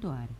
Voy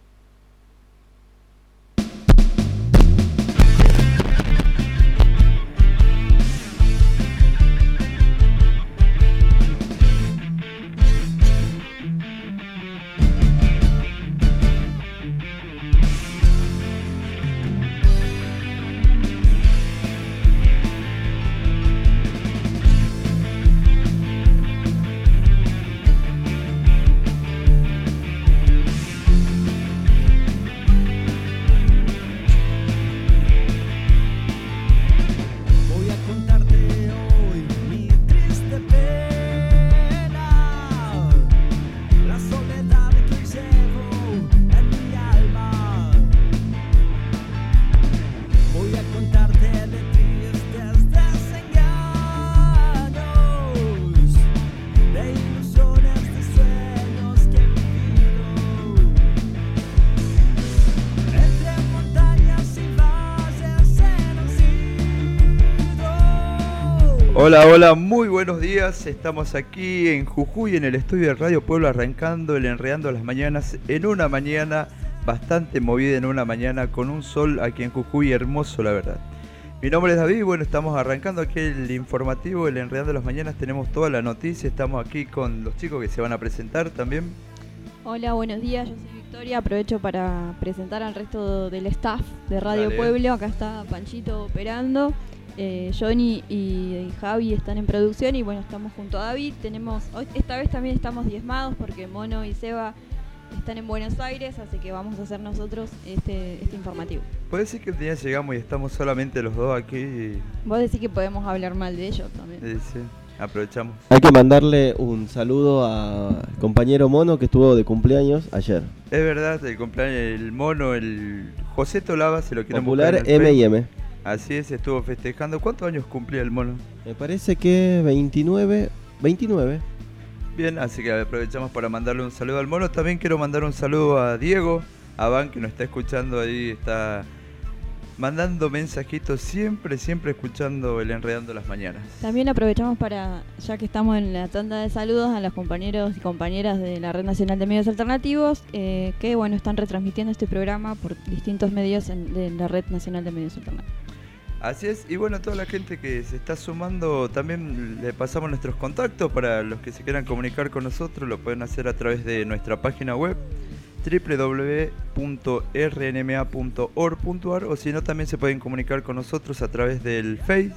Hola, hola, muy buenos días. Estamos aquí en Jujuy, en el estudio de Radio Pueblo, arrancando el Enredando las Mañanas en una mañana bastante movida, en una mañana con un sol aquí en Jujuy hermoso, la verdad. Mi nombre es David y bueno, estamos arrancando aquí el informativo, el Enredando las Mañanas. Tenemos toda la noticia, estamos aquí con los chicos que se van a presentar también. Hola, buenos días. Yo soy Victoria. Aprovecho para presentar al resto del staff de Radio Dale. Pueblo. Acá está Panchito operando. Eh, Johnny y, y Javi están en producción y bueno, estamos junto a David. Tenemos hoy, esta vez también estamos diezmados porque Mono y Seba están en Buenos Aires, así que vamos a hacer nosotros este, este informativo. Puede ser que un día llegamos y estamos solamente los dos aquí y, Vos decís que podemos hablar mal de ellos también. y sí, aprovechamos. Hay que mandarle un saludo al compañero Mono que estuvo de cumpleaños ayer. Es verdad, el cumpleaños, el mono, el José Tolaba, se lo quieren Popular el. M&M. Así es, estuvo festejando. ¿Cuántos años cumplía el mono? Me parece que 29, 29. Bien, así que aprovechamos para mandarle un saludo al mono. También quiero mandar un saludo a Diego, a Van, que nos está escuchando ahí, está mandando mensajitos, siempre, siempre escuchando el Enredando las Mañanas. También aprovechamos para, ya que estamos en la tanda de saludos, a los compañeros y compañeras de la Red Nacional de Medios Alternativos, eh, que bueno, están retransmitiendo este programa por distintos medios en- de la Red Nacional de Medios Alternativos. Así es, y bueno, toda la gente que se está sumando, también le pasamos nuestros contactos para los que se quieran comunicar con nosotros, lo pueden hacer a través de nuestra página web www.rnma.org.ar o si no también se pueden comunicar con nosotros a través del Face,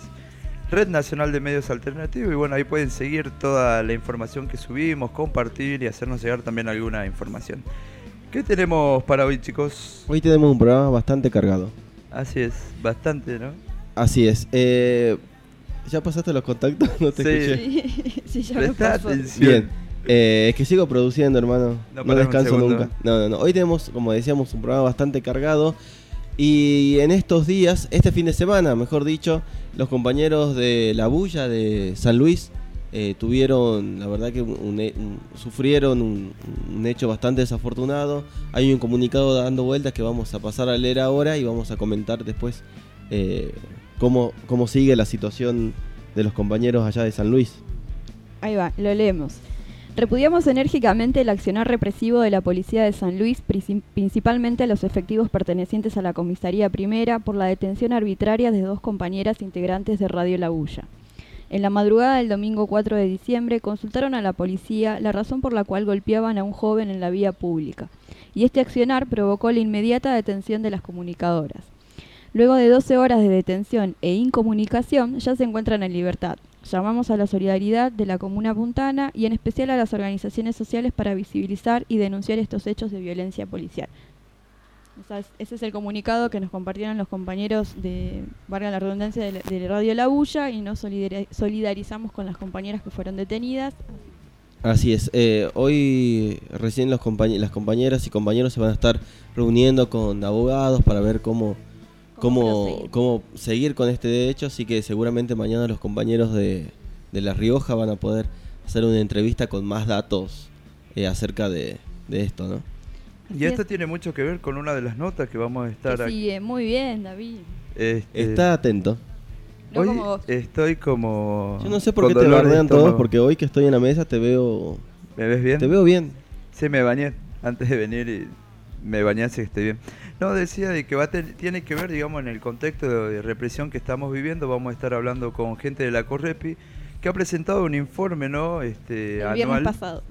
Red Nacional de Medios Alternativos y bueno, ahí pueden seguir toda la información que subimos, compartir y hacernos llegar también alguna información. ¿Qué tenemos para hoy chicos? Hoy tenemos un programa bastante cargado. Así es, bastante, ¿no? Así es. eh, ¿Ya pasaste los contactos? No te Sí. escuché. Sí, sí, ya lo Presta pasó. atención. Bien. Eh, es que sigo produciendo, hermano. No No, descanso nunca. No, no, no. Hoy tenemos, como decíamos, un programa bastante cargado. Y en estos días, este fin de semana, mejor dicho, los compañeros de la bulla de San Luis eh, tuvieron, la verdad que un- he- un- sufrieron un, un hecho bastante desafortunado. Hay un comunicado dando vueltas que vamos a pasar a leer ahora y vamos a comentar después eh, cómo, cómo sigue la situación de los compañeros allá de San Luis. Ahí va, lo leemos. Repudiamos enérgicamente el accionar represivo de la Policía de San Luis, princi- principalmente a los efectivos pertenecientes a la Comisaría Primera, por la detención arbitraria de dos compañeras integrantes de Radio La Bulla. En la madrugada del domingo 4 de diciembre consultaron a la policía la razón por la cual golpeaban a un joven en la vía pública, y este accionar provocó la inmediata detención de las comunicadoras. Luego de 12 horas de detención e incomunicación, ya se encuentran en libertad. Llamamos a la solidaridad de la comuna puntana y en especial a las organizaciones sociales para visibilizar y denunciar estos hechos de violencia policial. Ese es el comunicado que nos compartieron los compañeros de, valga la redundancia, de, de Radio La Bulla y nos solidari- solidarizamos con las compañeras que fueron detenidas. Así es. eh, hoy recién los compañ- las compañeras y compañeros se van a estar reuniendo con abogados para ver cómo, ¿Cómo cómo, seguir con este hecho. Así que seguramente mañana los compañeros de, de La Rioja van a poder hacer una entrevista con más datos eh, acerca de, de esto, ¿no? Así Y esto es. tiene mucho que ver con una de las notas que vamos a estar Que aquí. sigue muy bien, David. Este, Está atento. No hoy como vos. estoy como. Yo no sé por qué te bardean todos, porque hoy que estoy en la mesa te veo, ¿Me ves bien? te veo bien. Sí, me bañé antes de venir y me bañé así que estoy bien. No, decía de que va a ten- tiene que ver, digamos, en el contexto de, represión que estamos viviendo. Vamos a estar hablando con gente de la Correpi que ha presentado un informe, ¿no? Este, El viernes anual pasado.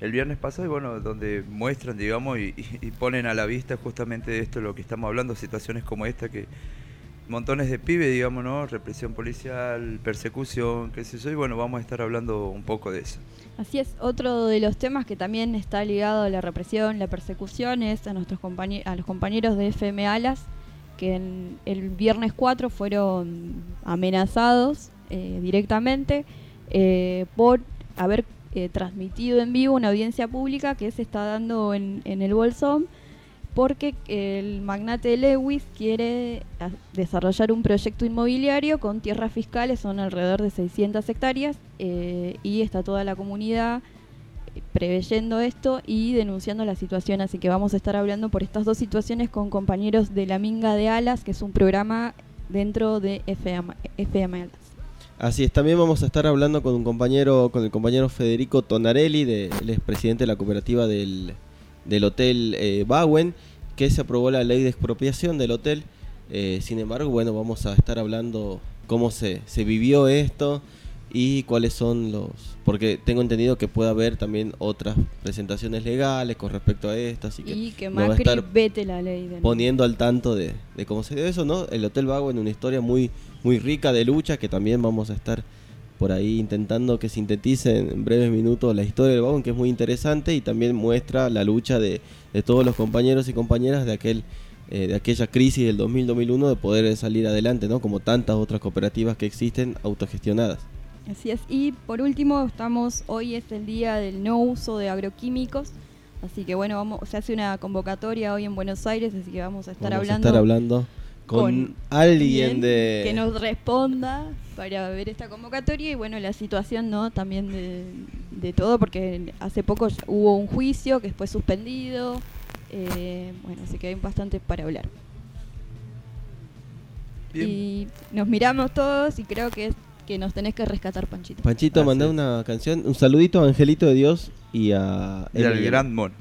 el viernes pasado y bueno, donde muestran, digamos, y, y- y ponen a la vista justamente de esto lo que estamos hablando, situaciones como esta que montones de pibes, digamos, ¿no? Represión policial, persecución, qué sé yo, y bueno, vamos a estar hablando un poco de eso. Así es, otro de los temas que también está ligado a la represión, la persecución, es a, nuestros compañe- a los compañeros de FM Alas, que en- el viernes 4 fueron amenazados eh, directamente eh, por haber eh, transmitido en vivo una audiencia pública que se está dando en, en el Bolsón, porque el magnate Lewis quiere a- desarrollar un proyecto inmobiliario con tierras fiscales, son alrededor de 600 hectáreas, eh, y está toda la comunidad eh, preveyendo esto y denunciando la situación. Así que vamos a estar hablando por estas dos situaciones con compañeros de La Minga de Alas, que es un programa dentro de FM, FM Alas. Así es, también vamos a estar hablando con un compañero, con el compañero Federico Tonarelli, él es presidente de la cooperativa del, del hotel eh, Bauen, que se aprobó la ley de expropiación del hotel. Eh, sin embargo, bueno, vamos a estar hablando cómo se, se vivió esto y cuáles son los... Porque tengo entendido que puede haber también otras presentaciones legales con respecto a esto, así que, Y que nos va a Macri estar vete la ley. Poniendo al tanto de, de cómo se dio eso, ¿no? El Hotel Vago en una historia muy, muy rica de lucha que también vamos a estar por ahí intentando que sintetice en breves minutos la historia del Vago, que es muy interesante y también muestra la lucha de, de todos los compañeros y compañeras de aquel eh, de aquella crisis del 2000-2001 de poder salir adelante, ¿no? Como tantas otras cooperativas que existen autogestionadas. Así es. Y por último, estamos hoy es el día del no uso de agroquímicos. Así que bueno, vamos, se hace una convocatoria hoy en Buenos Aires, así que vamos a estar Vamos hablando a estar hablando con, con alguien de... que nos responda para ver esta convocatoria y bueno la situación no también de, de todo porque hace poco hubo un juicio que fue suspendido eh, bueno así que hay bastante para hablar Bien. y nos miramos todos y creo que que nos tenés que rescatar Panchito Panchito, mandá es. una canción, un saludito a Angelito de Dios y a... Y al. Gran Mono.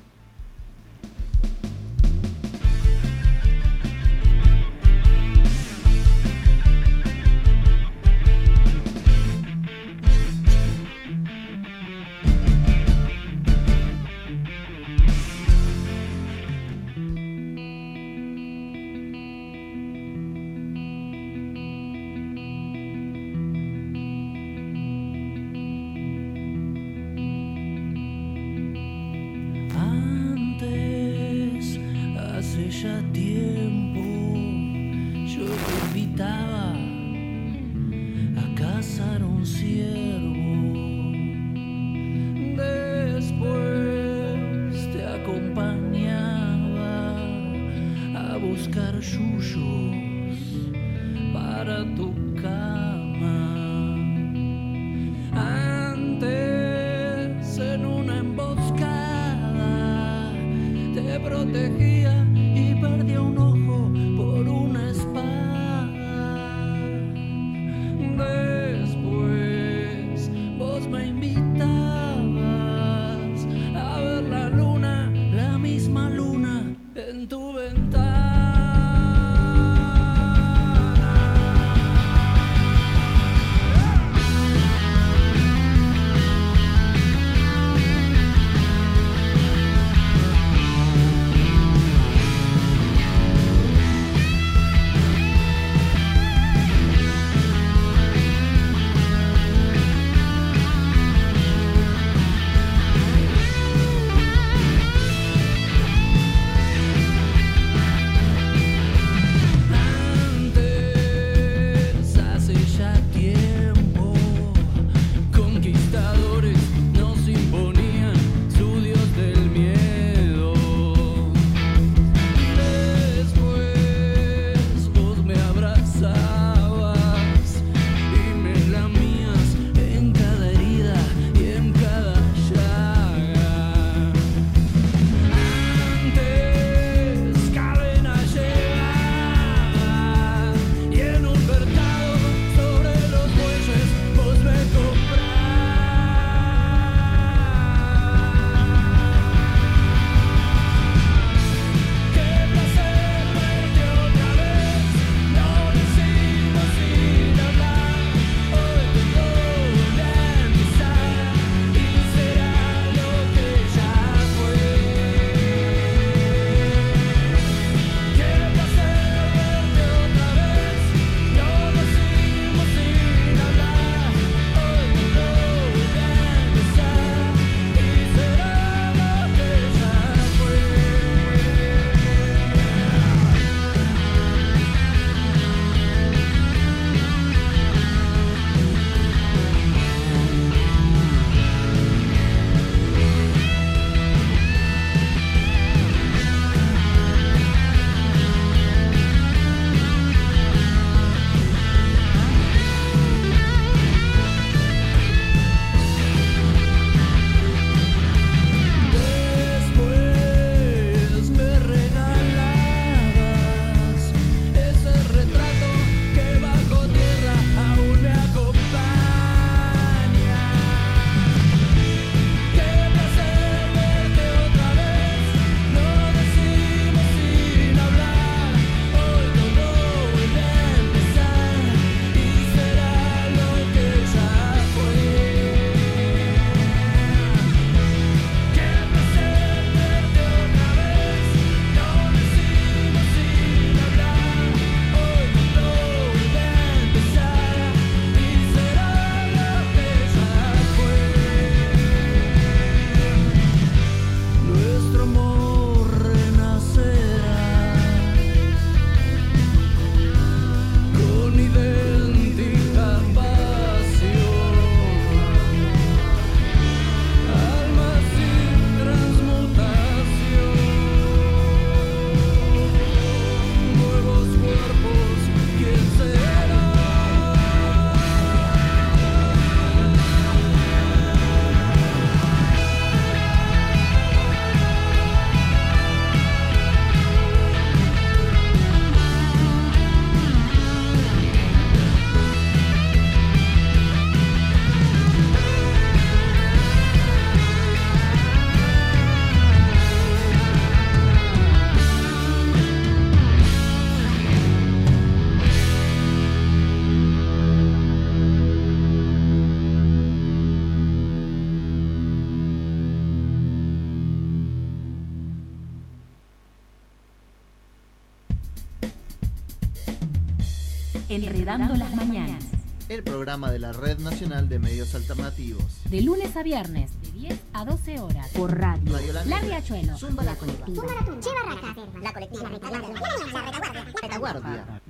Enredando las mañanas. El programa de la Red Nacional de Medios Alternativos. De lunes a viernes, de 10 a 12 horas. Por radio. Radio La La. Riachuelo. Zumba la colectiva. Che Barraca, la colectiva, la retaguardia. La retaguardia. Retaguardia.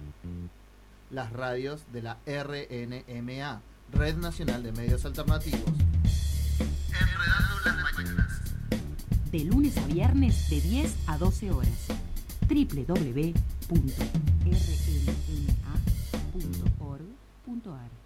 Las radios de la RNMA, Red Nacional de Medios Alternativos. Enredando las mañanas. De lunes a viernes, de 10 a 12 horas. agora.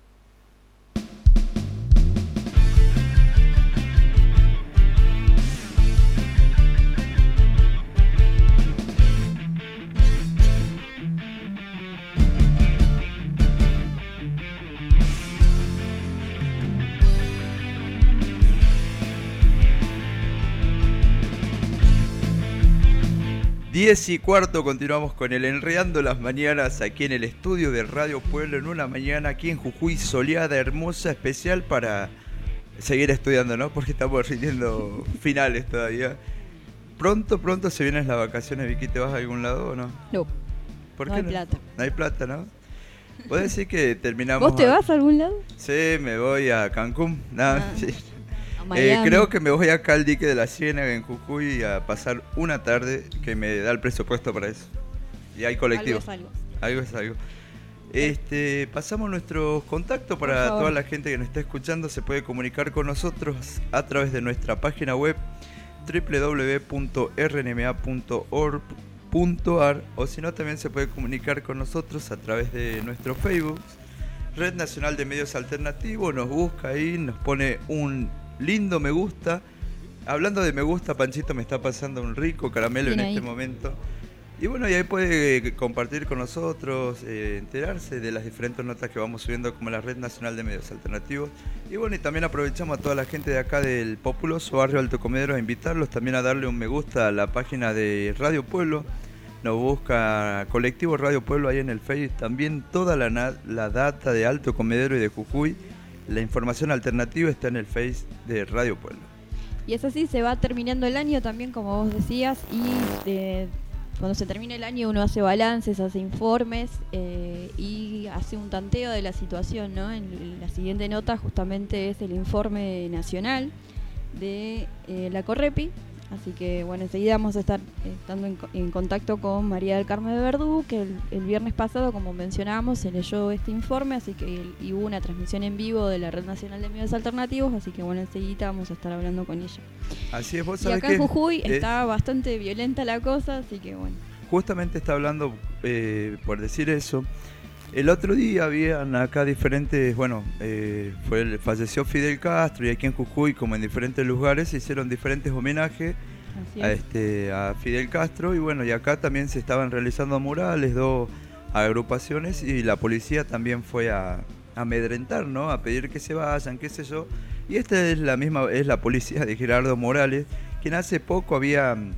10 y cuarto continuamos con el Enredando las Mañanas aquí en el estudio de Radio Pueblo en una mañana aquí en Jujuy soleada, hermosa, especial para seguir estudiando, ¿no? Porque estamos rindiendo finales todavía. Pronto, pronto se vienen las vacaciones, Vicky, ¿te vas a algún lado o no? No. ¿Por no hay plata. No hay plata, ¿no? Puedes decir que terminamos. ¿Vos te vas a algún lado? Sí, me voy a Cancún. Nada, ah. sí. Eh, creo que me voy acá al dique de la Ciénaga en Jujuy a pasar una tarde que me da el presupuesto para eso. Y hay colectivo. Algo es algo. Algo es algo. Este, pasamos nuestros contactos para toda la gente que nos está escuchando. Se puede comunicar con nosotros a través de nuestra página web www.rnma.org.ar o si no también se puede comunicar con nosotros a través de nuestro Facebook Red Nacional de Medios Alternativos, nos busca ahí, nos pone un lindo me gusta. Hablando de me gusta, Panchito me está pasando un rico caramelo Bien en ahí. este momento. Y bueno, y ahí puede compartir con nosotros, eh, enterarse de las diferentes notas que vamos subiendo como la Red Nacional de Medios Alternativos. Y bueno, y también aprovechamos a toda la gente de acá del populoso barrio Alto Comedero a invitarlos también a darle un me gusta a la página de Radio Pueblo. Nos busca Colectivo Radio Pueblo ahí en el Facebook. También toda la, la data de Alto Comedero y de Jujuy. La información alternativa está en el Face de Radio Pueblo. Y es así, se va terminando el año también, como vos decías, y eh, cuando se termina el año uno hace balances, hace informes eh, y hace un tanteo de la situación, ¿no? En la siguiente nota justamente es el informe nacional de eh, la Correpi, así que bueno, enseguida vamos a estar eh, estando en, co- en contacto con María del Carmen de Verdú, que el, el viernes pasado, como mencionábamos, se leyó este informe, así que el- y hubo una transmisión en vivo de la Red Nacional de Medios Alternativos, así que bueno, enseguida vamos a estar hablando con ella. Así es, vos Y sabés acá que en Jujuy está bastante violenta la cosa, así que bueno. justamente está hablando, eh, por decir eso, el otro día habían acá diferentes, bueno, eh, fue falleció Fidel Castro y aquí en Jujuy, como en diferentes lugares, se hicieron diferentes homenajes a, es. este, a Fidel Castro y bueno, y acá también se estaban realizando murales, dos agrupaciones y la policía también fue a, a amedrentar, ¿no? A pedir que se vayan, qué sé yo. Y esta es la misma, es la policía de Gerardo Morales, quien hace poco había mm,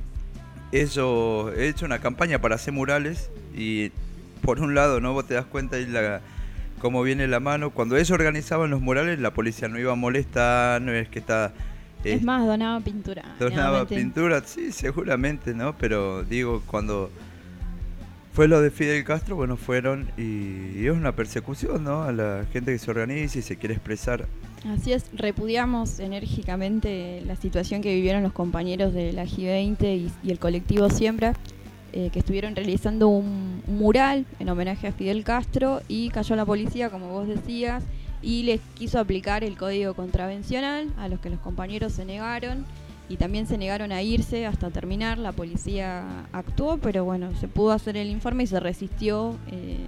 hecho una campaña para hacer murales y por un lado, ¿no? Vos te das cuenta ahí la cómo viene la mano. Cuando ellos organizaban los murales, la policía no iba a molestar, no es que está... Es eh, más, donaba pintura. Donaba pintura, sí, seguramente, ¿no? Pero digo, cuando fue lo de Fidel Castro, bueno, fueron y, y es una persecución, ¿no? A la gente que se organiza y se quiere expresar. Así es, repudiamos enérgicamente la situación que vivieron los compañeros de la G20 y, y el colectivo Siembra, eh, que estuvieron realizando un, mural en homenaje a Fidel Castro y cayó la policía, como vos decías, y les quiso aplicar el código contravencional, a los que los compañeros se negaron y también se negaron a irse hasta terminar. La policía actuó, pero bueno, se pudo hacer el informe y se resistió eh,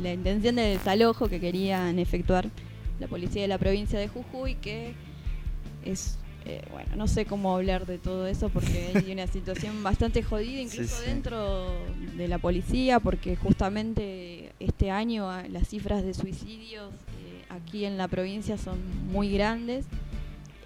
la intención de desalojo que querían efectuar la policía de la provincia de Jujuy, que es, eh, bueno, no sé cómo hablar de todo eso porque hay una situación bastante jodida, incluso sí. dentro de la policía, porque justamente este año ah, las cifras de suicidios eh, aquí en la provincia son muy grandes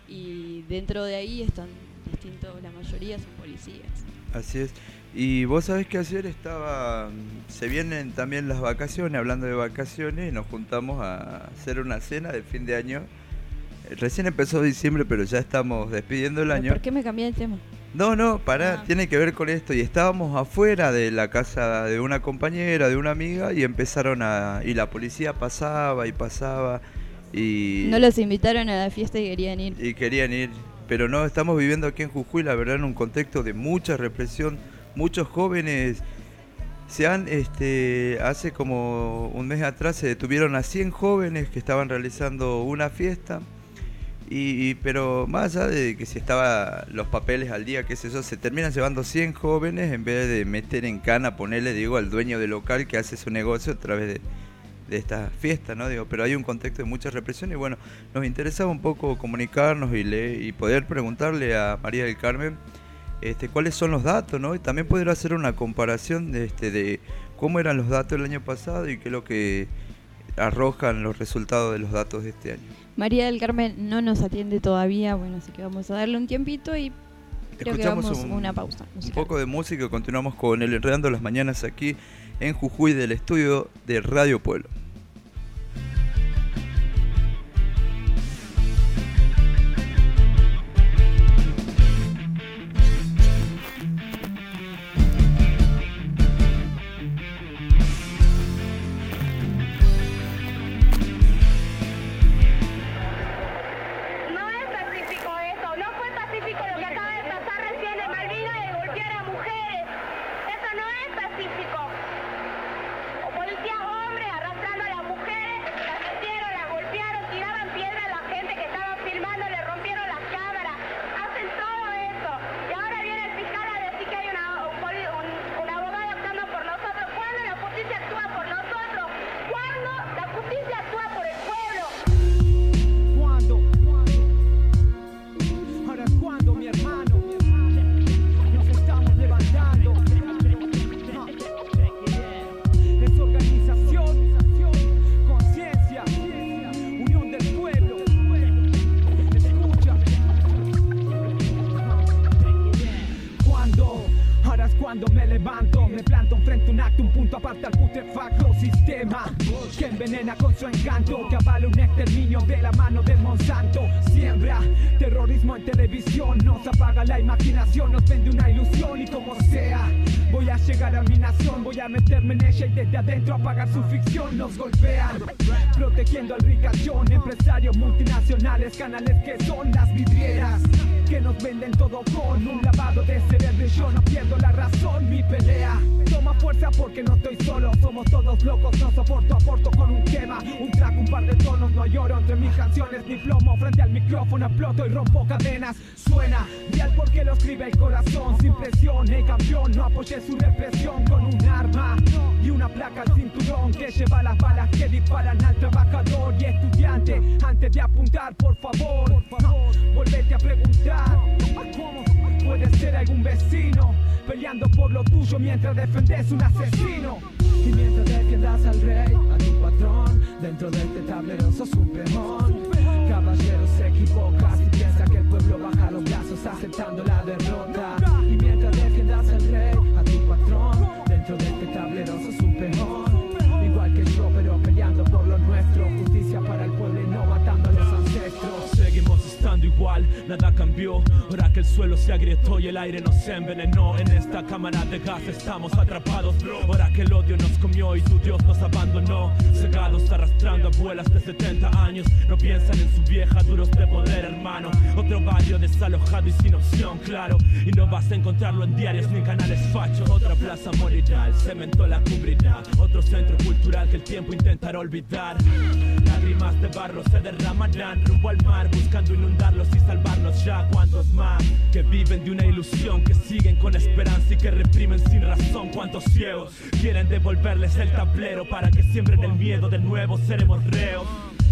y dentro de ahí están distintos, la mayoría son policías. Así es. Y vos sabés que ayer estaba, se vienen también las vacaciones, hablando de vacaciones, y nos juntamos a hacer una cena de fin de año. Recién empezó diciembre, pero ya estamos despidiendo el año. ¿Por qué me cambié de tema? No, no, pará, Ah. tiene que ver con esto. Y estábamos afuera de la casa de una compañera, de una amiga, y empezaron a. Y la policía pasaba y pasaba. Y. No los invitaron a la fiesta y querían ir. y querían ir. Pero no, estamos viviendo aquí en Jujuy, la verdad, en un contexto de mucha represión. Muchos jóvenes se han, este, hace como un mes atrás se detuvieron a 100 jóvenes que estaban realizando una fiesta. Y, pero más allá de que si estaba los papeles al día, qué sé yo, se terminan llevando 100 jóvenes en vez de meter en cana, ponerle, digo, al dueño del local que hace su negocio a través de, de esta fiesta, ¿no? Digo, pero hay un contexto de mucha represión y bueno, nos interesaba un poco comunicarnos y, le- y poder preguntarle a María del Carmen este, cuáles son los datos, ¿no? Y también poder hacer una comparación de, este, de cómo eran los datos el año pasado y qué es lo que arrojan los resultados de los datos de este año. María del Carmen no nos atiende todavía, bueno, así que vamos a darle un tiempito y creo que Escuchamos vamos un- una pausa. Un poco de música y continuamos con el Enredando las Mañanas aquí en Jujuy del estudio de Radio Pueblo. Nada cambió. Ahora que el suelo se agrietó y el aire nos envenenó. En esta cámara de gas estamos atrapados, bro. Ahora que el odio nos comió y tu Dios nos abandonó. Cegados arrastrando abuelas de 70 años. No piensan en su vieja, duros de poder, hermano. Otro barrio desalojado y sin opción, claro. Y no vas a encontrarlo en diarios ni canales fachos. Otra plaza morirá, el cemento la cubrirá. Otro centro cultural que el tiempo intentará olvidar. Lágrimas de barro se derramarán rumbo al mar, buscando inundarlos y salvarnos ya. ¿Cuántos más que viven de una ilusión, que siguen con esperanza y que reprimen sin razón? ¿Cuántos ciegos quieren devolverles el tablero para que siembren el miedo de nuevo? Seremos reos.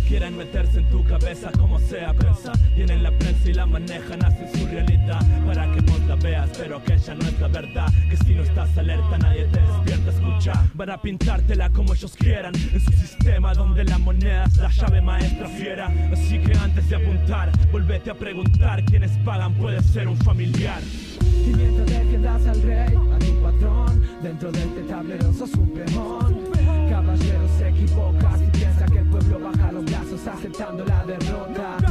Quieren meterse en tu cabeza como sea prensa. Tienen la prensa y la manejan, hacen su realidad. Para que vos la veas, pero que ella no es la verdad. Que si no estás alerta nadie te despierta, escucha. Van a pintártela como ellos quieran En su sistema donde la moneda es la llave maestra fiera. Así que antes de apuntar, volvete a preguntar. Quiénes pagan puede ser un familiar. Y mientras defiendas al rey, a tu patrón, dentro de este tablero sos un peón. Caballero se equivoca accettando la derrota.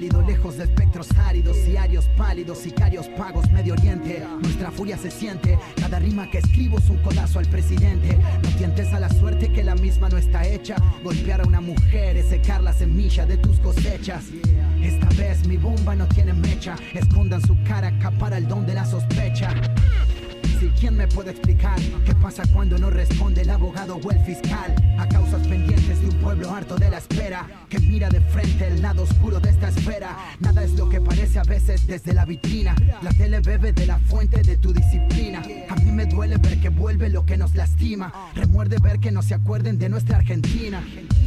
lejos de espectros áridos, diarios pálidos, sicarios pagos, Medio Oriente. Nuestra furia se siente, cada rima que escribo es un codazo al presidente. No tientes a la suerte que la misma no está hecha. Golpear a una mujer es secar la semilla de tus cosechas. Esta vez mi bomba no tiene mecha, escondan su cara, acapara el don de la sospecha. ¿Quién me puede explicar qué pasa cuando no responde el abogado o el fiscal? A causas pendientes de un pueblo harto de la espera, que mira de frente el lado oscuro de esta esfera. Nada es lo que parece a veces desde la vitrina. La tele bebe de la fuente de tu disciplina. A mí me duele ver que vuelve lo que nos lastima. Remuerde ver que no se acuerden de nuestra Argentina.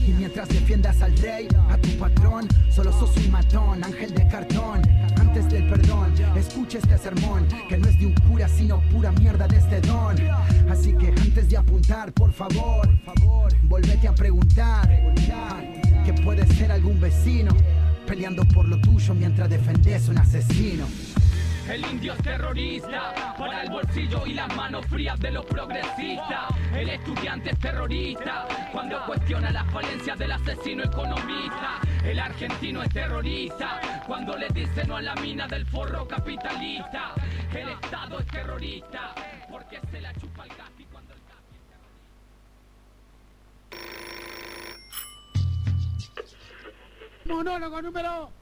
Y mientras defiendas al rey, a tu patrón, solo sos un matón, ángel de cartón. Antes del perdón, escucha este sermón, que no es de un cura, sino pura mierda de este don. Así que antes de apuntar, por favor, volvete a preguntar que puede ser algún vecino peleando por lo tuyo mientras defendes un asesino. El indio es terrorista, para el bolsillo y las manos frías de los progresistas. El estudiante es terrorista, cuando cuestiona las falencias del asesino economista. El argentino es terrorista, cuando le dice no a la mina del forro capitalista. El Estado es terrorista, porque se la chupa el gas cuando el Monólogo número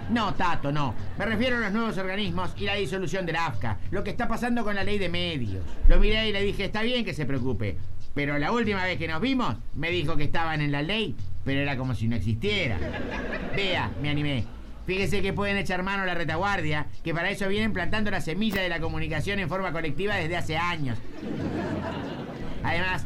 No, Tato, no. Me refiero a los nuevos organismos y la disolución de la AFCA. Lo que está pasando con la ley de medios. Lo miré y le dije, está bien que se preocupe. Pero la última vez que nos vimos, me dijo que estaban en la ley, pero era como si no existiera. Vea, me animé. Fíjese que pueden echar mano a la retaguardia, que para eso vienen plantando la semilla de la comunicación en forma colectiva desde hace años. Además,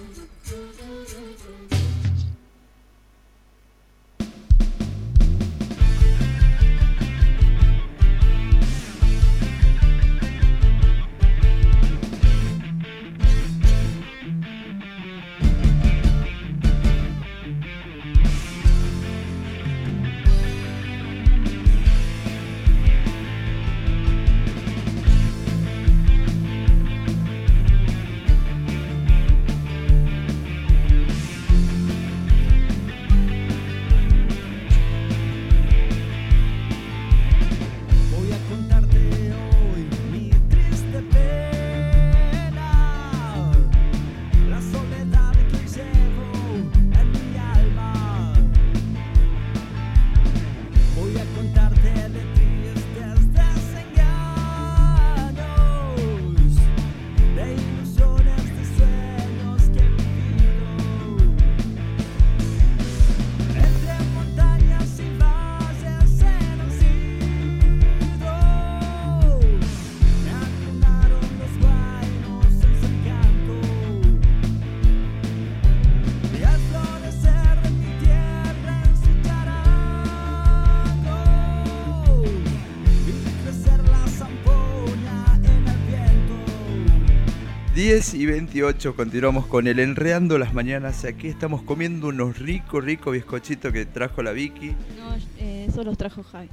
10 y 28 continuamos con el Enreando las Mañanas. Aquí estamos comiendo unos ricos, ricos bizcochitos que trajo la Vicky. No, eh, eso los trajo Javi.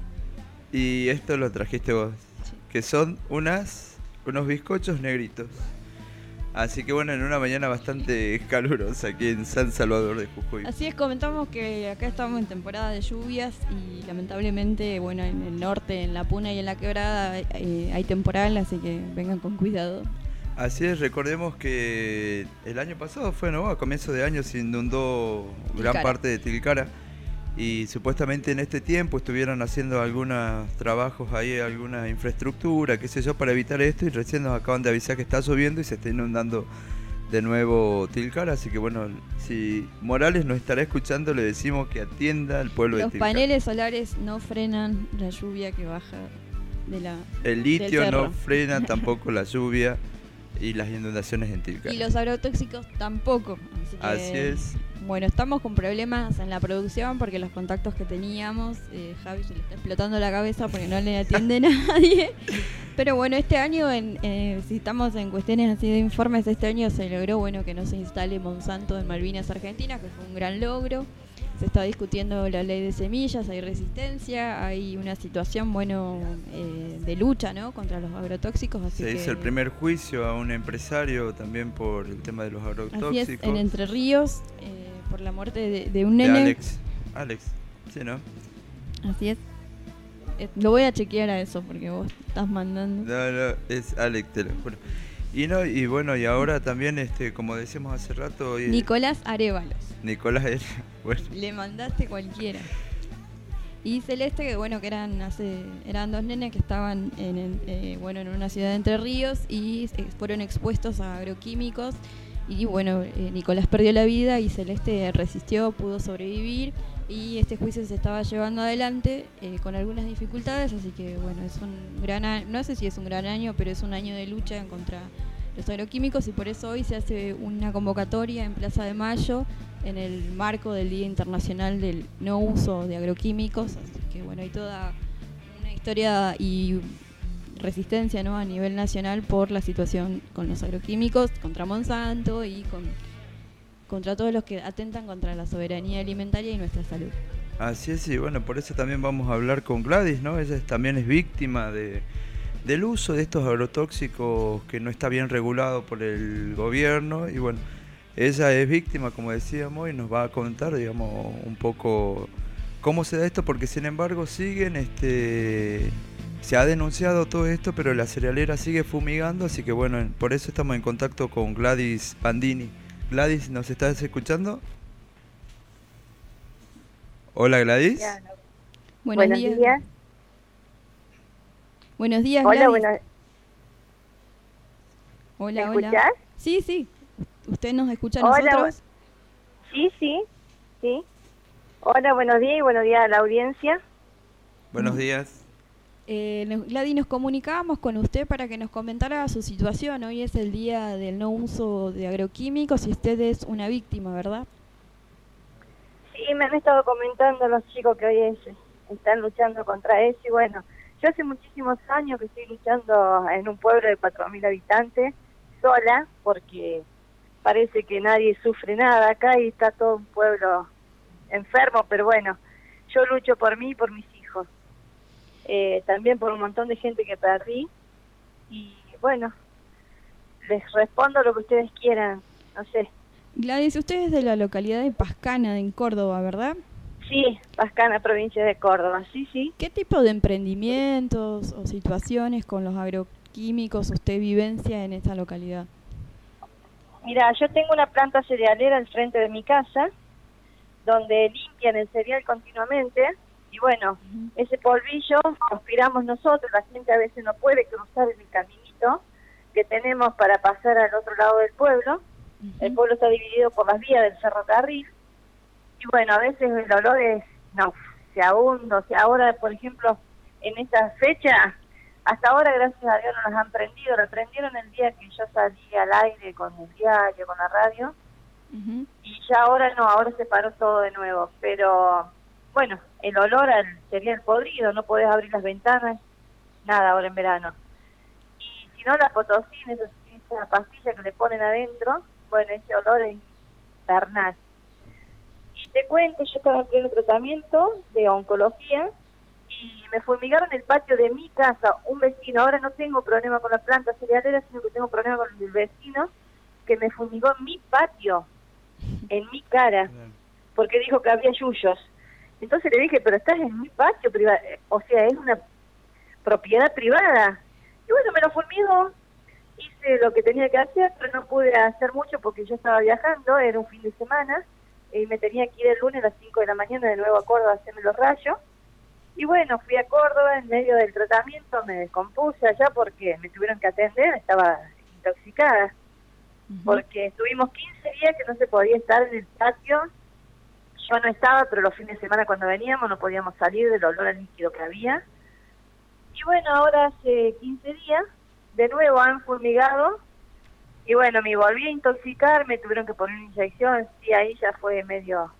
Y esto lo trajiste vos. Que son unas, unos bizcochos negritos. Así que bueno, en una mañana bastante calurosa aquí en San Salvador de Jujuy. Así es, comentamos que acá estamos en temporada de lluvias y lamentablemente, bueno, en el norte, en la Puna y en la Quebrada eh, hay temporal, así que vengan con cuidado. Así es, recordemos que el año pasado fue, ¿no? A comienzo de año se inundó gran parte de Tilcara. Y supuestamente en este tiempo estuvieron haciendo algunos trabajos ahí, alguna infraestructura, qué sé yo, para evitar esto. Y recién nos acaban de avisar que está lloviendo y se está inundando de nuevo Tilcara. Así que bueno, si Morales nos estará escuchando, le decimos que atienda al pueblo de Los Tilcara. paneles solares no frenan la lluvia que baja de la El litio no frena tampoco la lluvia y las inundaciones en Tilcara. Y los agrotóxicos tampoco. Así, que, Así es. Bueno, estamos con problemas en la producción porque los contactos que teníamos, eh, Javi se le está explotando la cabeza porque no le atiende nadie. Pero bueno, este año, en, eh, si estamos en cuestiones así de informes, este año se logró bueno que no se instale Monsanto en Malvinas, Argentina, que fue un gran logro. Se está discutiendo la ley de semillas, hay resistencia, hay una situación bueno eh, de lucha ¿no? contra los agrotóxicos. Así Se que, hizo el primer juicio a un empresario también por el tema de los agrotóxicos. Así es, en Entre Ríos, eh, por la muerte de, de un de nene. Alex. Alex, sí, ¿no? Así es. Eh, Lo voy a chequear a eso porque vos estás mandando. No, no, es Alex, te lo juro. Y no, y bueno, y ahora también, este, como decíamos hace rato, hoy- Nicolás Arevalos. Nicolás, bueno, Le mandaste cualquiera. Y Celeste, que bueno, que eran hace, eran dos nenes que estaban en, eh, bueno, en una ciudad de Entre Ríos y fueron expuestos a agroquímicos. Y bueno, eh, Nicolás perdió la vida y Celeste resistió, pudo sobrevivir. Y este juicio se estaba llevando adelante eh, con algunas dificultades, así que bueno, es un gran año, no sé si es un gran año, pero es un año de lucha contra los agroquímicos y por eso hoy se hace una convocatoria en Plaza de Mayo en el marco del Día Internacional del No Uso de Agroquímicos, así que bueno, hay toda una historia y resistencia ¿no? a nivel nacional por la situación con los agroquímicos, contra Monsanto y con, contra todos los que atentan contra la soberanía alimentaria y nuestra salud. así es, y bueno, por eso también vamos a hablar con Gladys, ¿no? Ella también es víctima de, del uso de estos agrotóxicos que no está bien regulado por el gobierno, y bueno, ella es víctima, como decíamos, y nos va a contar, digamos, un poco cómo se da esto, porque sin embargo siguen, este, se ha denunciado todo esto, pero la cerealera sigue fumigando, así que bueno, en- por eso estamos en contacto con Gladys Bandini. Gladys, ¿nos estás escuchando? Hola Gladys. Buenos, Buenos días. días. Buenos días, Hola, Gladys. buenos- Hola, ¿Me hola. escuchás? Sí, sí. ¿Usted nos escucha a Hola, nosotros? Sí, sí, sí. Hola, buenos días y buenos días a la audiencia. Buenos días. Eh, Gladys, nos comunicábamos con usted para que nos comentara su situación. Hoy es el día del no uso de agroquímicos y usted es una víctima, ¿verdad? Sí, me han estado comentando los chicos que hoy es- están luchando contra eso y bueno, yo hace muchísimos años que estoy luchando en un pueblo de 4.000 habitantes sola porque parece que nadie sufre nada acá y está todo un pueblo enfermo, pero bueno, yo lucho por mí por mis hijos. Eh, también por un montón de gente que perdí y bueno, les respondo lo que ustedes quieran, no sé. Gladys, usted es de la localidad de Pascana, en Córdoba, ¿verdad? Sí, Pascana, provincia de Córdoba, sí, sí. ¿Qué tipo de emprendimientos o situaciones con los agroquímicos usted vivencia en esta localidad? Mira, yo tengo una planta cerealera al frente de mi casa, donde limpian el cereal continuamente, y bueno, ese polvillo lo aspiramos nosotros, la gente a veces no puede cruzar el caminito que tenemos para pasar al otro lado del pueblo. El pueblo está dividido por las vías del ferrocarril, y bueno, a veces el olor es, no, se ahunda, o sea, ahora, por ejemplo, en esta fecha, hasta ahora, gracias a Dios, no nos han prendido, lo prendieron el día que yo salí al aire con el diario, con la radio, y ya ahora no, ahora se paró todo de nuevo, pero bueno, el olor al cereal podrido, no podés abrir las ventanas, nada ahora en verano. Y si no, la en esa pastilla que le ponen adentro, bueno, ese olor es infernal. Y te cuento, yo estaba en pleno tratamiento de oncología y me fumigaron el patio de mi casa, un vecino. Ahora no tengo problema con la planta cerealera, sino que tengo problema con el vecino que me fumigó en mi patio, en mi cara, porque dijo que había yuyos. Entonces le dije, pero estás en mi patio privado, o sea, es una propiedad privada. Y bueno, me lo fumigó, hice lo que tenía que hacer, pero no pude hacer mucho porque yo estaba viajando, era un fin de semana, y me tenía que ir el lunes a las 5 de la mañana de nuevo a Córdoba a hacerme los rayos. Y bueno, fui a Córdoba en medio del tratamiento, me descompuse allá porque me tuvieron que atender, estaba intoxicada. Porque estuvimos 15 días que no se podía estar en el patio. Yo no estaba, pero los fines de semana cuando veníamos no podíamos salir del olor al líquido que había. Y bueno, ahora hace 15 días, de nuevo han fumigado. Y bueno, me volví a intoxicar, me tuvieron que poner una inyección. Sí, ahí ya fue medio.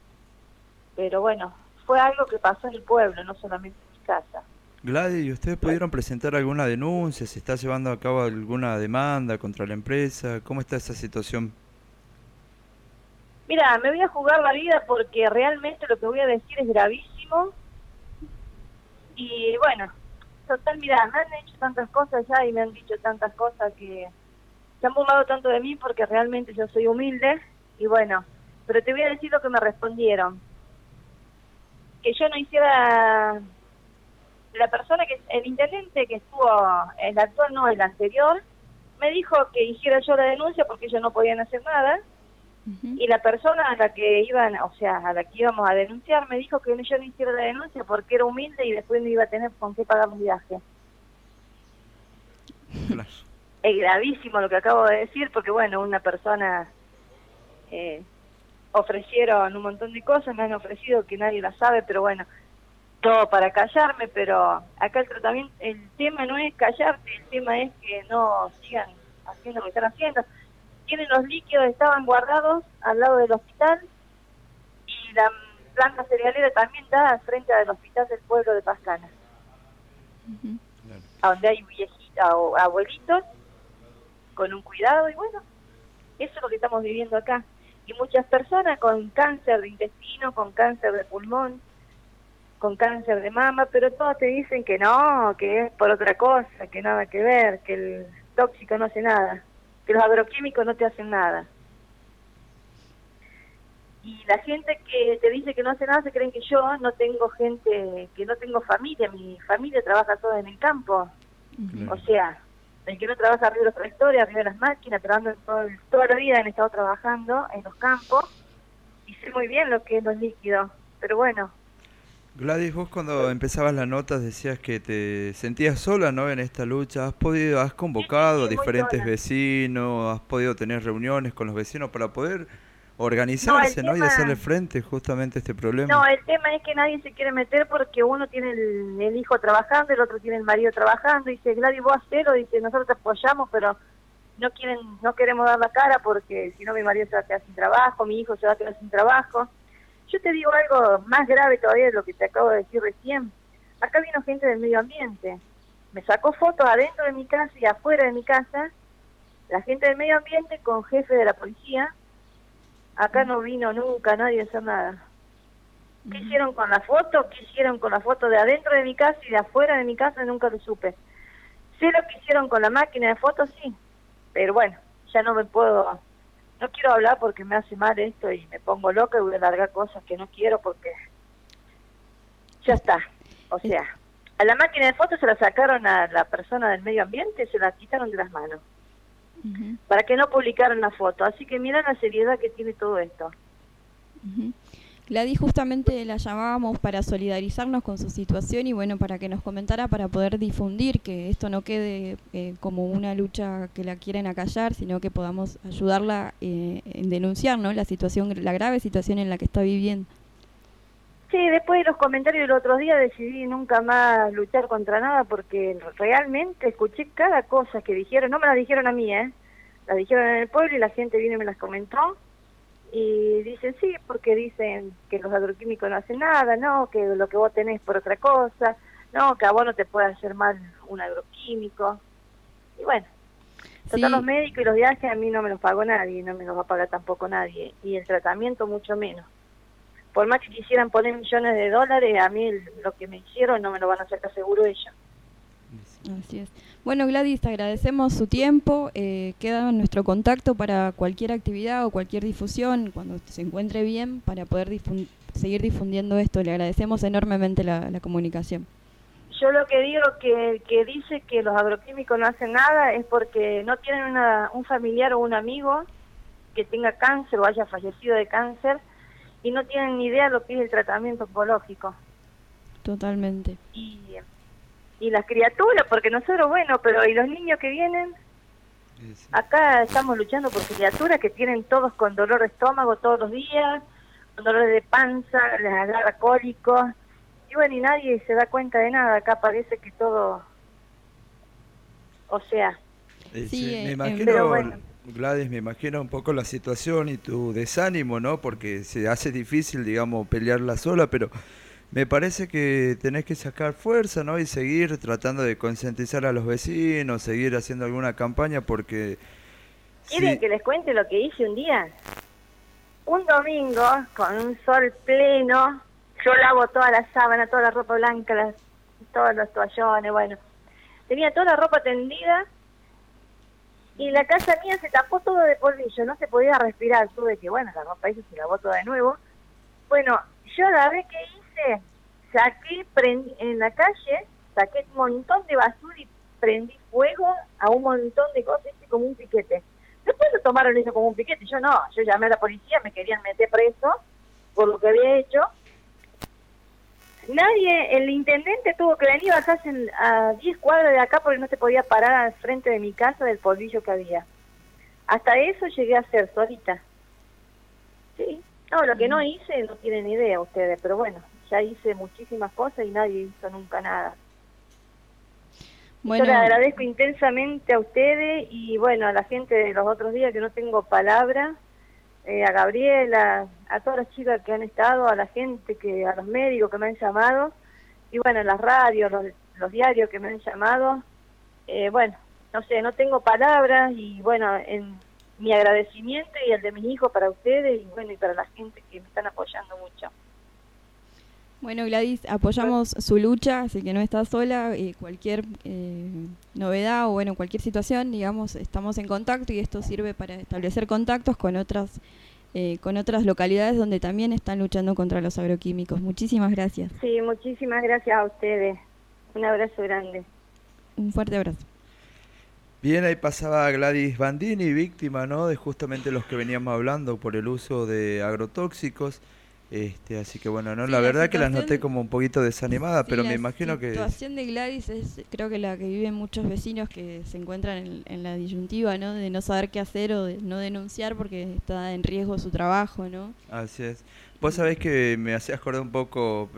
Pero bueno, fue algo que pasó en el pueblo, no solamente en mi casa. Gladys, ¿y ustedes pudieron presentar alguna denuncia? ¿Se está llevando a cabo alguna demanda contra la empresa? ¿Cómo está esa situación? Mira, me voy a jugar la vida porque realmente lo que voy a decir es gravísimo. Y bueno, total, mira, me han hecho tantas cosas ya y me han dicho tantas cosas que se han burlado tanto de mí porque realmente yo soy humilde. Y bueno, pero te voy a decir lo que me respondieron. Que yo no hiciera la persona que el intendente que estuvo el actual no el anterior me dijo que hiciera yo la denuncia porque ellos no podían hacer nada y la persona a la que iban o sea a la que íbamos a denunciar me dijo que yo no hiciera la denuncia porque era humilde y después no iba a tener con qué pagar mi viaje es gravísimo lo que acabo de decir porque bueno una persona eh, ofrecieron un montón de cosas me han ofrecido que nadie la sabe pero bueno todo para callarme, pero acá el tratamiento, el tema no es callarte, el tema es que no sigan haciendo lo que están haciendo. Tienen los líquidos, estaban guardados al lado del hospital y la planta cerealera también da frente al hospital del pueblo de Pascana, a donde hay viejitas o abuelitos con un cuidado y bueno, eso es lo que estamos viviendo acá. Y muchas personas con cáncer de intestino, con cáncer de pulmón, con cáncer de mama, pero todos te dicen que no, que es por otra cosa, que nada que ver, que el tóxico no hace nada, que los agroquímicos no te hacen nada. Y la gente que te dice que no hace nada se creen que yo no tengo gente, que no tengo familia, mi familia trabaja toda en el campo. O sea, el que no trabaja arriba de los tractores, arriba de las máquinas, trabajando todo, toda la vida han estado trabajando en los campos y sé muy bien lo que es los líquidos. Pero bueno, Gladys, vos cuando empezabas la nota decías que te sentías sola, ¿no? En esta lucha. ¿Has podido, has convocado a diferentes vecinos, has podido tener reuniones con los vecinos para poder organizarse, ¿no? Y hacerle frente justamente a este problema. No, el tema es que nadie se quiere meter porque uno tiene el, hijo trabajando, el otro tiene el marido trabajando. Y dice, Gladys, vos hacelo, dice, nosotros te apoyamos, pero no quieren, no queremos dar la cara porque si no mi marido se va a quedar sin trabajo, mi hijo se va a quedar sin trabajo. Yo te digo algo más grave todavía de lo que te acabo de decir recién. Acá vino gente del medio ambiente. Me sacó fotos adentro de mi casa y afuera de mi casa. La gente del medio ambiente con jefe de la policía. Acá no vino nunca nadie a hacer nada. ¿Qué hicieron con la foto? ¿Qué hicieron con la foto de adentro de mi casa y de afuera de mi casa? Nunca lo supe. Sé lo que hicieron con la máquina de fotos, sí. Pero bueno, ya no me puedo no quiero hablar porque me hace mal esto y me pongo loca y voy a largar cosas que no quiero porque ya está. O sea, a la máquina de fotos se la sacaron a la persona del medio ambiente, se la quitaron de las manos. Para que no publicaran la foto. Así que mira la seriedad que tiene todo esto. Gladys justamente la llamábamos para solidarizarnos con su situación y bueno, para que nos comentara, para poder difundir que esto no quede eh, como una lucha que la quieren acallar, sino que podamos ayudarla eh, en denunciar ¿no? la situación, la grave situación en la que está viviendo. Sí, después de los comentarios del otro día decidí nunca más luchar contra nada porque realmente escuché cada cosa que dijeron, no me las dijeron a mí, ¿eh? Las dijeron en el pueblo y la gente vino y me las comentó y dicen sí porque dicen que los agroquímicos no hacen nada, no, que lo que vos tenés por otra cosa, no, que a vos no te puede hacer mal un agroquímico. Y bueno, Total, Sí. los médicos y los viajes a mí no me los pagó nadie, no me los va a pagar tampoco nadie. Y el tratamiento mucho menos. Por más que quisieran poner millones de dólares, a mí lo que me hicieron no me lo van a sacar seguro ellos. Así es. Bueno, Gladys, te agradecemos su tiempo. eh, queda nuestro contacto para cualquier actividad o cualquier difusión, cuando se encuentre bien, para poder seguir difundiendo esto. Le agradecemos enormemente la, la comunicación. Yo lo que digo que el que dice que los agroquímicos no hacen nada es porque no tienen una- un familiar o un amigo que tenga cáncer o haya fallecido de cáncer y no tienen ni idea de lo que es el tratamiento oncológico. Totalmente. Y, y las criaturas, porque nosotros, bueno, pero ¿y los niños que vienen? Acá estamos luchando por criaturas que tienen todos con dolor de estómago todos los días, con dolores de panza, les agarra cólicos. Y bueno, y nadie se da cuenta de nada. Acá parece que todo. O sea. Eh, Sí, sí, eh, me em, imagino, Pero bueno. Gladys, me imagino un poco la situación y tu desánimo, ¿no? Porque se hace difícil, digamos, pelearla sola, pero me parece que tenés que sacar fuerza, ¿no? Y seguir tratando de concientizar a los vecinos, seguir haciendo alguna campaña, porque... ¿Quieren que les cuente lo que hice un día? Un domingo, con un sol pleno, yo lavo toda la sábana, toda la ropa blanca, las, todos los toallones, bueno. Tenía toda la ropa tendida y la casa mía se tapó todo de polvillo, no se podía respirar. Tuve que, bueno, la ropa esa se lavó toda de nuevo. Bueno, yo agarré que hice, saqué prendí, en la calle, saqué un montón de basura y prendí fuego a un montón de cosas, hice como un piquete. Después lo tomaron eso como un piquete, yo no, yo llamé a la policía, me querían meter preso por lo que había hecho. Nadie, el intendente tuvo que venir a a 10 cuadras de acá porque no se podía parar al frente de mi casa del polvillo que había. Hasta eso llegué a hacer solita. Sí, no, lo que no hice no tienen idea ustedes, pero bueno, ya hice muchísimas cosas y nadie hizo nunca nada. Bueno, Yo les agradezco intensamente a ustedes y bueno, a la gente de los otros días que no tengo palabra, eh, a Gabriela, a todas las chicas que han estado, a la gente, que a los médicos que me han llamado y bueno, a las radios, los, los diarios que me han llamado. Eh, bueno, no sé, no tengo palabras y bueno, en mi agradecimiento y el de mis hijos para ustedes y bueno, y para la gente que me están apoyando mucho. Bueno, Gladys, apoyamos su lucha, así que no está sola. eh, cualquier eh, novedad o bueno, cualquier situación, digamos, estamos en contacto y esto sirve para establecer contactos con otras eh, con otras localidades donde también están luchando contra los agroquímicos. Muchísimas gracias. Sí, muchísimas gracias a ustedes. Un abrazo grande. Un fuerte abrazo. Bien, ahí pasaba Gladys Bandini, víctima, ¿no? De justamente los que veníamos hablando por el uso de agrotóxicos. Este, así que bueno, no, Sí, la la verdad que las noté como un poquito desanimada, Sí, pero me la imagino que situación de Gladys es creo que la que viven muchos vecinos que se encuentran en, en la disyuntiva, ¿no? De no saber qué hacer o de no denunciar porque está en riesgo su trabajo, ¿no? Así es. Vos sabés que me hacías acordar un poco,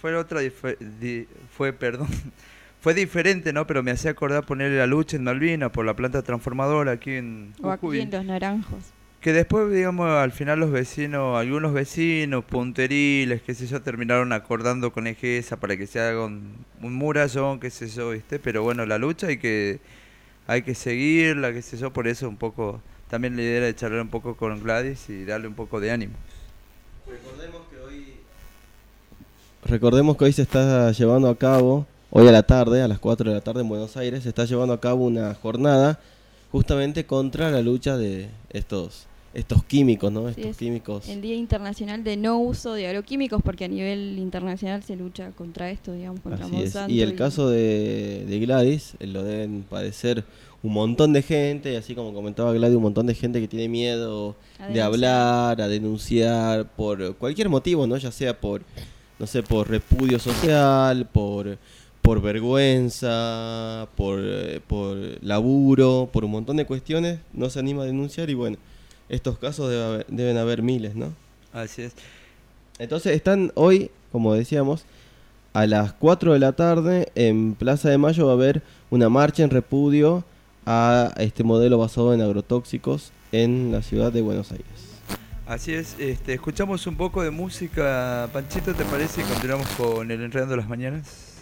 fue otra, di- fue, perdón, fue diferente, ¿no? Pero me hacía acordar ponerle la lucha en Malvinas por la planta transformadora aquí en O aquí en Los Naranjos. Que después, digamos, al final los vecinos, algunos vecinos punteriles, qué sé yo, terminaron acordando con EGESA para que se haga un, un murallón, qué sé yo, ¿viste? Pero bueno, la lucha hay que hay que seguirla, qué sé yo, por eso un poco, también la idea era de charlar un poco con Gladys y darle un poco de ánimo. Recordemos que hoy se está llevando a cabo, hoy a la tarde, a las 4 de la tarde en Buenos Aires, se está llevando a cabo una jornada justamente contra la lucha de estos estos químicos, ¿no? Sí, Estos es químicos. El Día Internacional de No Uso de Agroquímicos, porque a nivel internacional se lucha contra esto, digamos, contra Así es. Monsanto. Y el caso de, de Gladys, eh, lo deben padecer un montón de gente, así como comentaba Gladys, un montón de gente que tiene miedo de hablar, a denunciar, por cualquier motivo, ¿no? Ya sea por, no sé, por repudio social, por, por vergüenza, por, eh, por laburo, por un montón de cuestiones, no se anima a denunciar y bueno, estos casos debe haber- deben haber miles, ¿no? Así es. Entonces están hoy, como decíamos, a las 4 de la tarde en Plaza de Mayo va a haber una marcha en repudio a este modelo basado en agrotóxicos en la ciudad de Buenos Aires. Así es, este, escuchamos un poco de música, Panchito, ¿te parece? Y continuamos con el Enredando las Mañanas.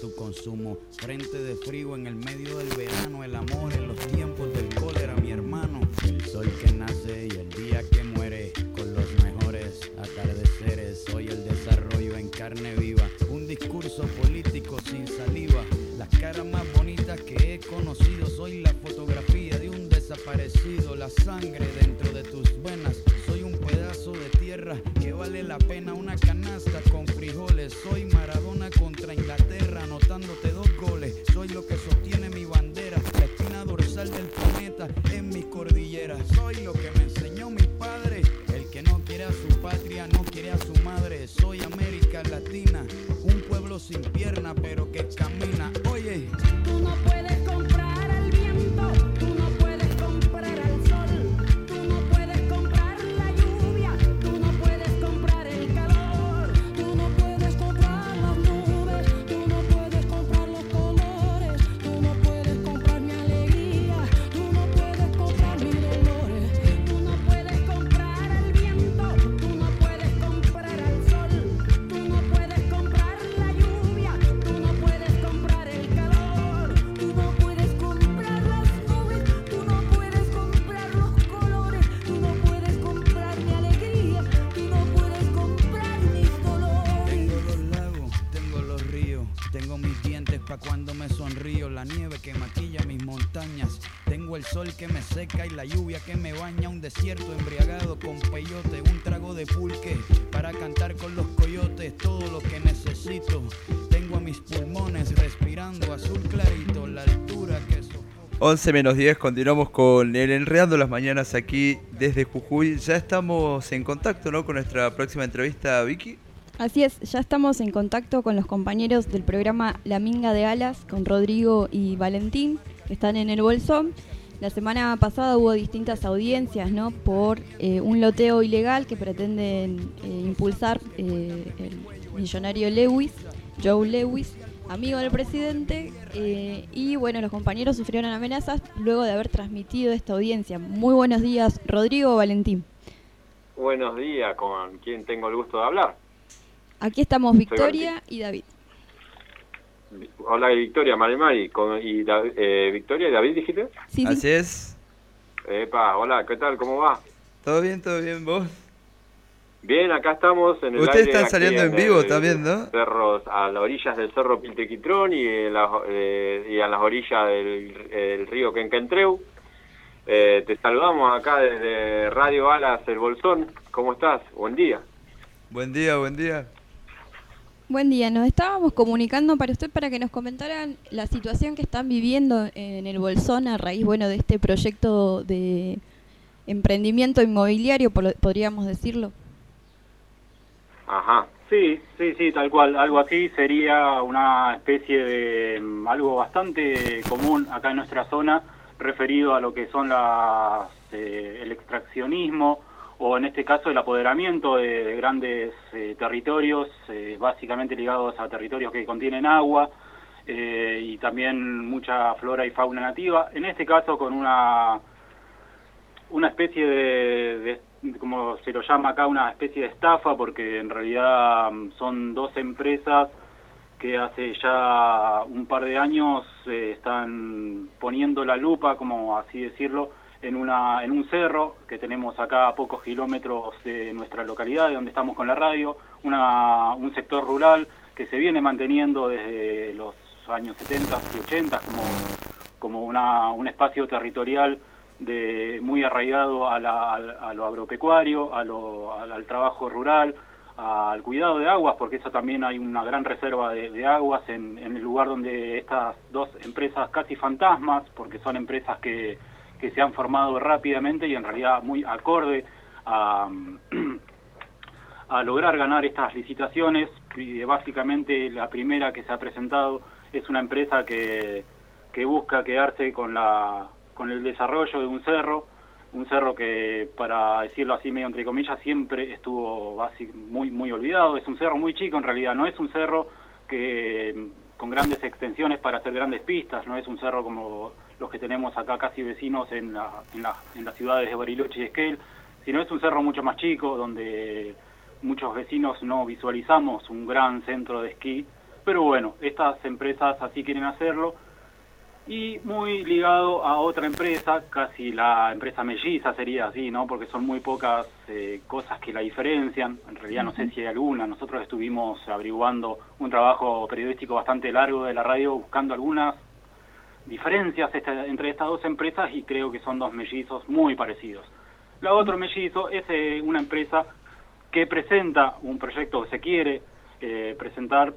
Tu consumo. Frente 11 menos 10, continuamos con el Enredando las Mañanas aquí desde Jujuy. Ya estamos en contacto ¿no? con nuestra próxima entrevista, Vicky. Así es, ya estamos en contacto con los compañeros del programa La Minga de Alas, con Rodrigo y Valentín, que están en el Bolsón. La semana pasada hubo distintas audiencias ¿no? por eh, un loteo ilegal que pretenden eh, impulsar eh, el millonario Lewis, Joe Lewis, amigo del presidente. eh, y bueno, los compañeros sufrieron amenazas luego de haber transmitido esta audiencia. Muy buenos días, Rodrigo Valentín. Buenos días, con quien tengo el gusto de hablar. Aquí estamos Victoria y David. Hola Victoria, Mari Mari, con, y Da- eh, Victoria y David dijiste. Así es. Epa, hola, ¿qué tal? ¿Cómo va? ¿Todo bien, todo bien, vos? Bien, acá estamos en el Ustedes aire están saliendo en vivo también, ¿no? Cerros, a las orillas del cerro Piltequitrón y, en eh, y a las orillas del, río Quenquentreu. Eh, te saludamos acá desde Radio Alas El Bolsón. ¿Cómo estás? Buen día. Buen día, buen día. Buen día, nos estábamos comunicando para usted para que nos comentaran la situación que están viviendo en el Bolsón a raíz, bueno, de este proyecto de emprendimiento inmobiliario, podríamos decirlo. Ajá. Sí, sí, sí, tal cual. Algo así sería una especie de mm, algo bastante común acá en nuestra zona, referido a lo que son las, eh, el extraccionismo o en este caso el apoderamiento de, de grandes eh, territorios, eh, básicamente ligados a territorios que contienen agua eh, y también mucha flora y fauna nativa. En este caso con una una especie de- como se lo llama acá, una especie de estafa, porque en realidad mm, son dos empresas que hace ya un par de años eh, están poniendo la lupa, como así decirlo, en, una, en un cerro que tenemos acá a pocos kilómetros de nuestra localidad, de donde estamos con la radio, una, un sector rural que se viene manteniendo desde los años 70 y 80 como, como una, un espacio territorial de muy arraigado a, la- a lo agropecuario, a lo- al, trabajo rural, al cuidado de aguas, porque eso también hay una gran reserva de, aguas en, el lugar donde estas dos empresas casi fantasmas, porque son empresas que, se han formado rápidamente y en realidad muy acorde a, lograr ganar estas licitaciones. Y básicamente la primera que se ha presentado es una empresa que busca quedarse con, la, con el desarrollo de un cerro, un cerro que, para decirlo así medio entre comillas, siempre estuvo muy, muy olvidado. Es un cerro muy chico en realidad, no es un cerro que con grandes extensiones para hacer grandes pistas, no es un cerro como los que tenemos acá casi vecinos en, la- en, la- en las ciudades de Bariloche y Esquel, sino es un cerro mucho más chico donde muchos vecinos no visualizamos un gran centro de esquí, pero bueno, estas empresas así quieren hacerlo y muy ligado a otra empresa, casi la empresa melliza sería así, ¿no? Porque son muy pocas eh, cosas que la diferencian, en realidad no sé si hay alguna, nosotros estuvimos averiguando un trabajo periodístico bastante largo de la radio buscando algunas diferencias esta- entre estas dos empresas y creo que son dos mellizos muy parecidos. La otra mellizo es eh, una empresa que presenta un proyecto que se quiere eh, presentar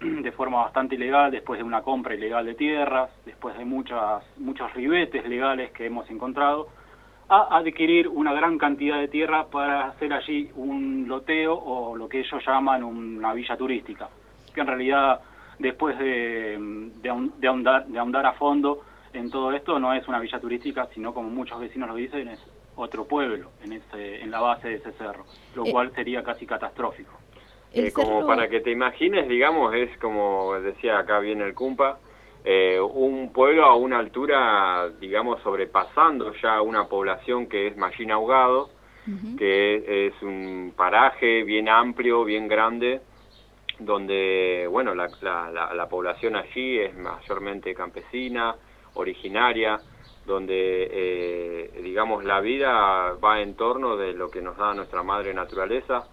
de forma bastante ilegal después de una compra ilegal de tierras, después de muchas, muchos ribetes legales que hemos encontrado, a adquirir una gran cantidad de tierra para hacer allí un loteo o lo que ellos llaman una villa turística, que en realidad después de, de, ahon- de ahondar, de ahondar a fondo en todo esto no es una villa turística, sino como muchos vecinos lo dicen, es otro pueblo en, ese, en la base de ese cerro, lo Eh, cual sería casi catastrófico. Eh, como para que te imagines, digamos, es como decía acá bien el Cumpa, eh, un pueblo a una altura, digamos, sobrepasando ya una población que es Mallín Ahogado, que es, es un paraje bien amplio, bien grande, donde, bueno, la, la, la- la población allí es mayormente campesina, originaria, donde, eh, digamos, la vida va en torno de lo que nos da nuestra madre naturaleza,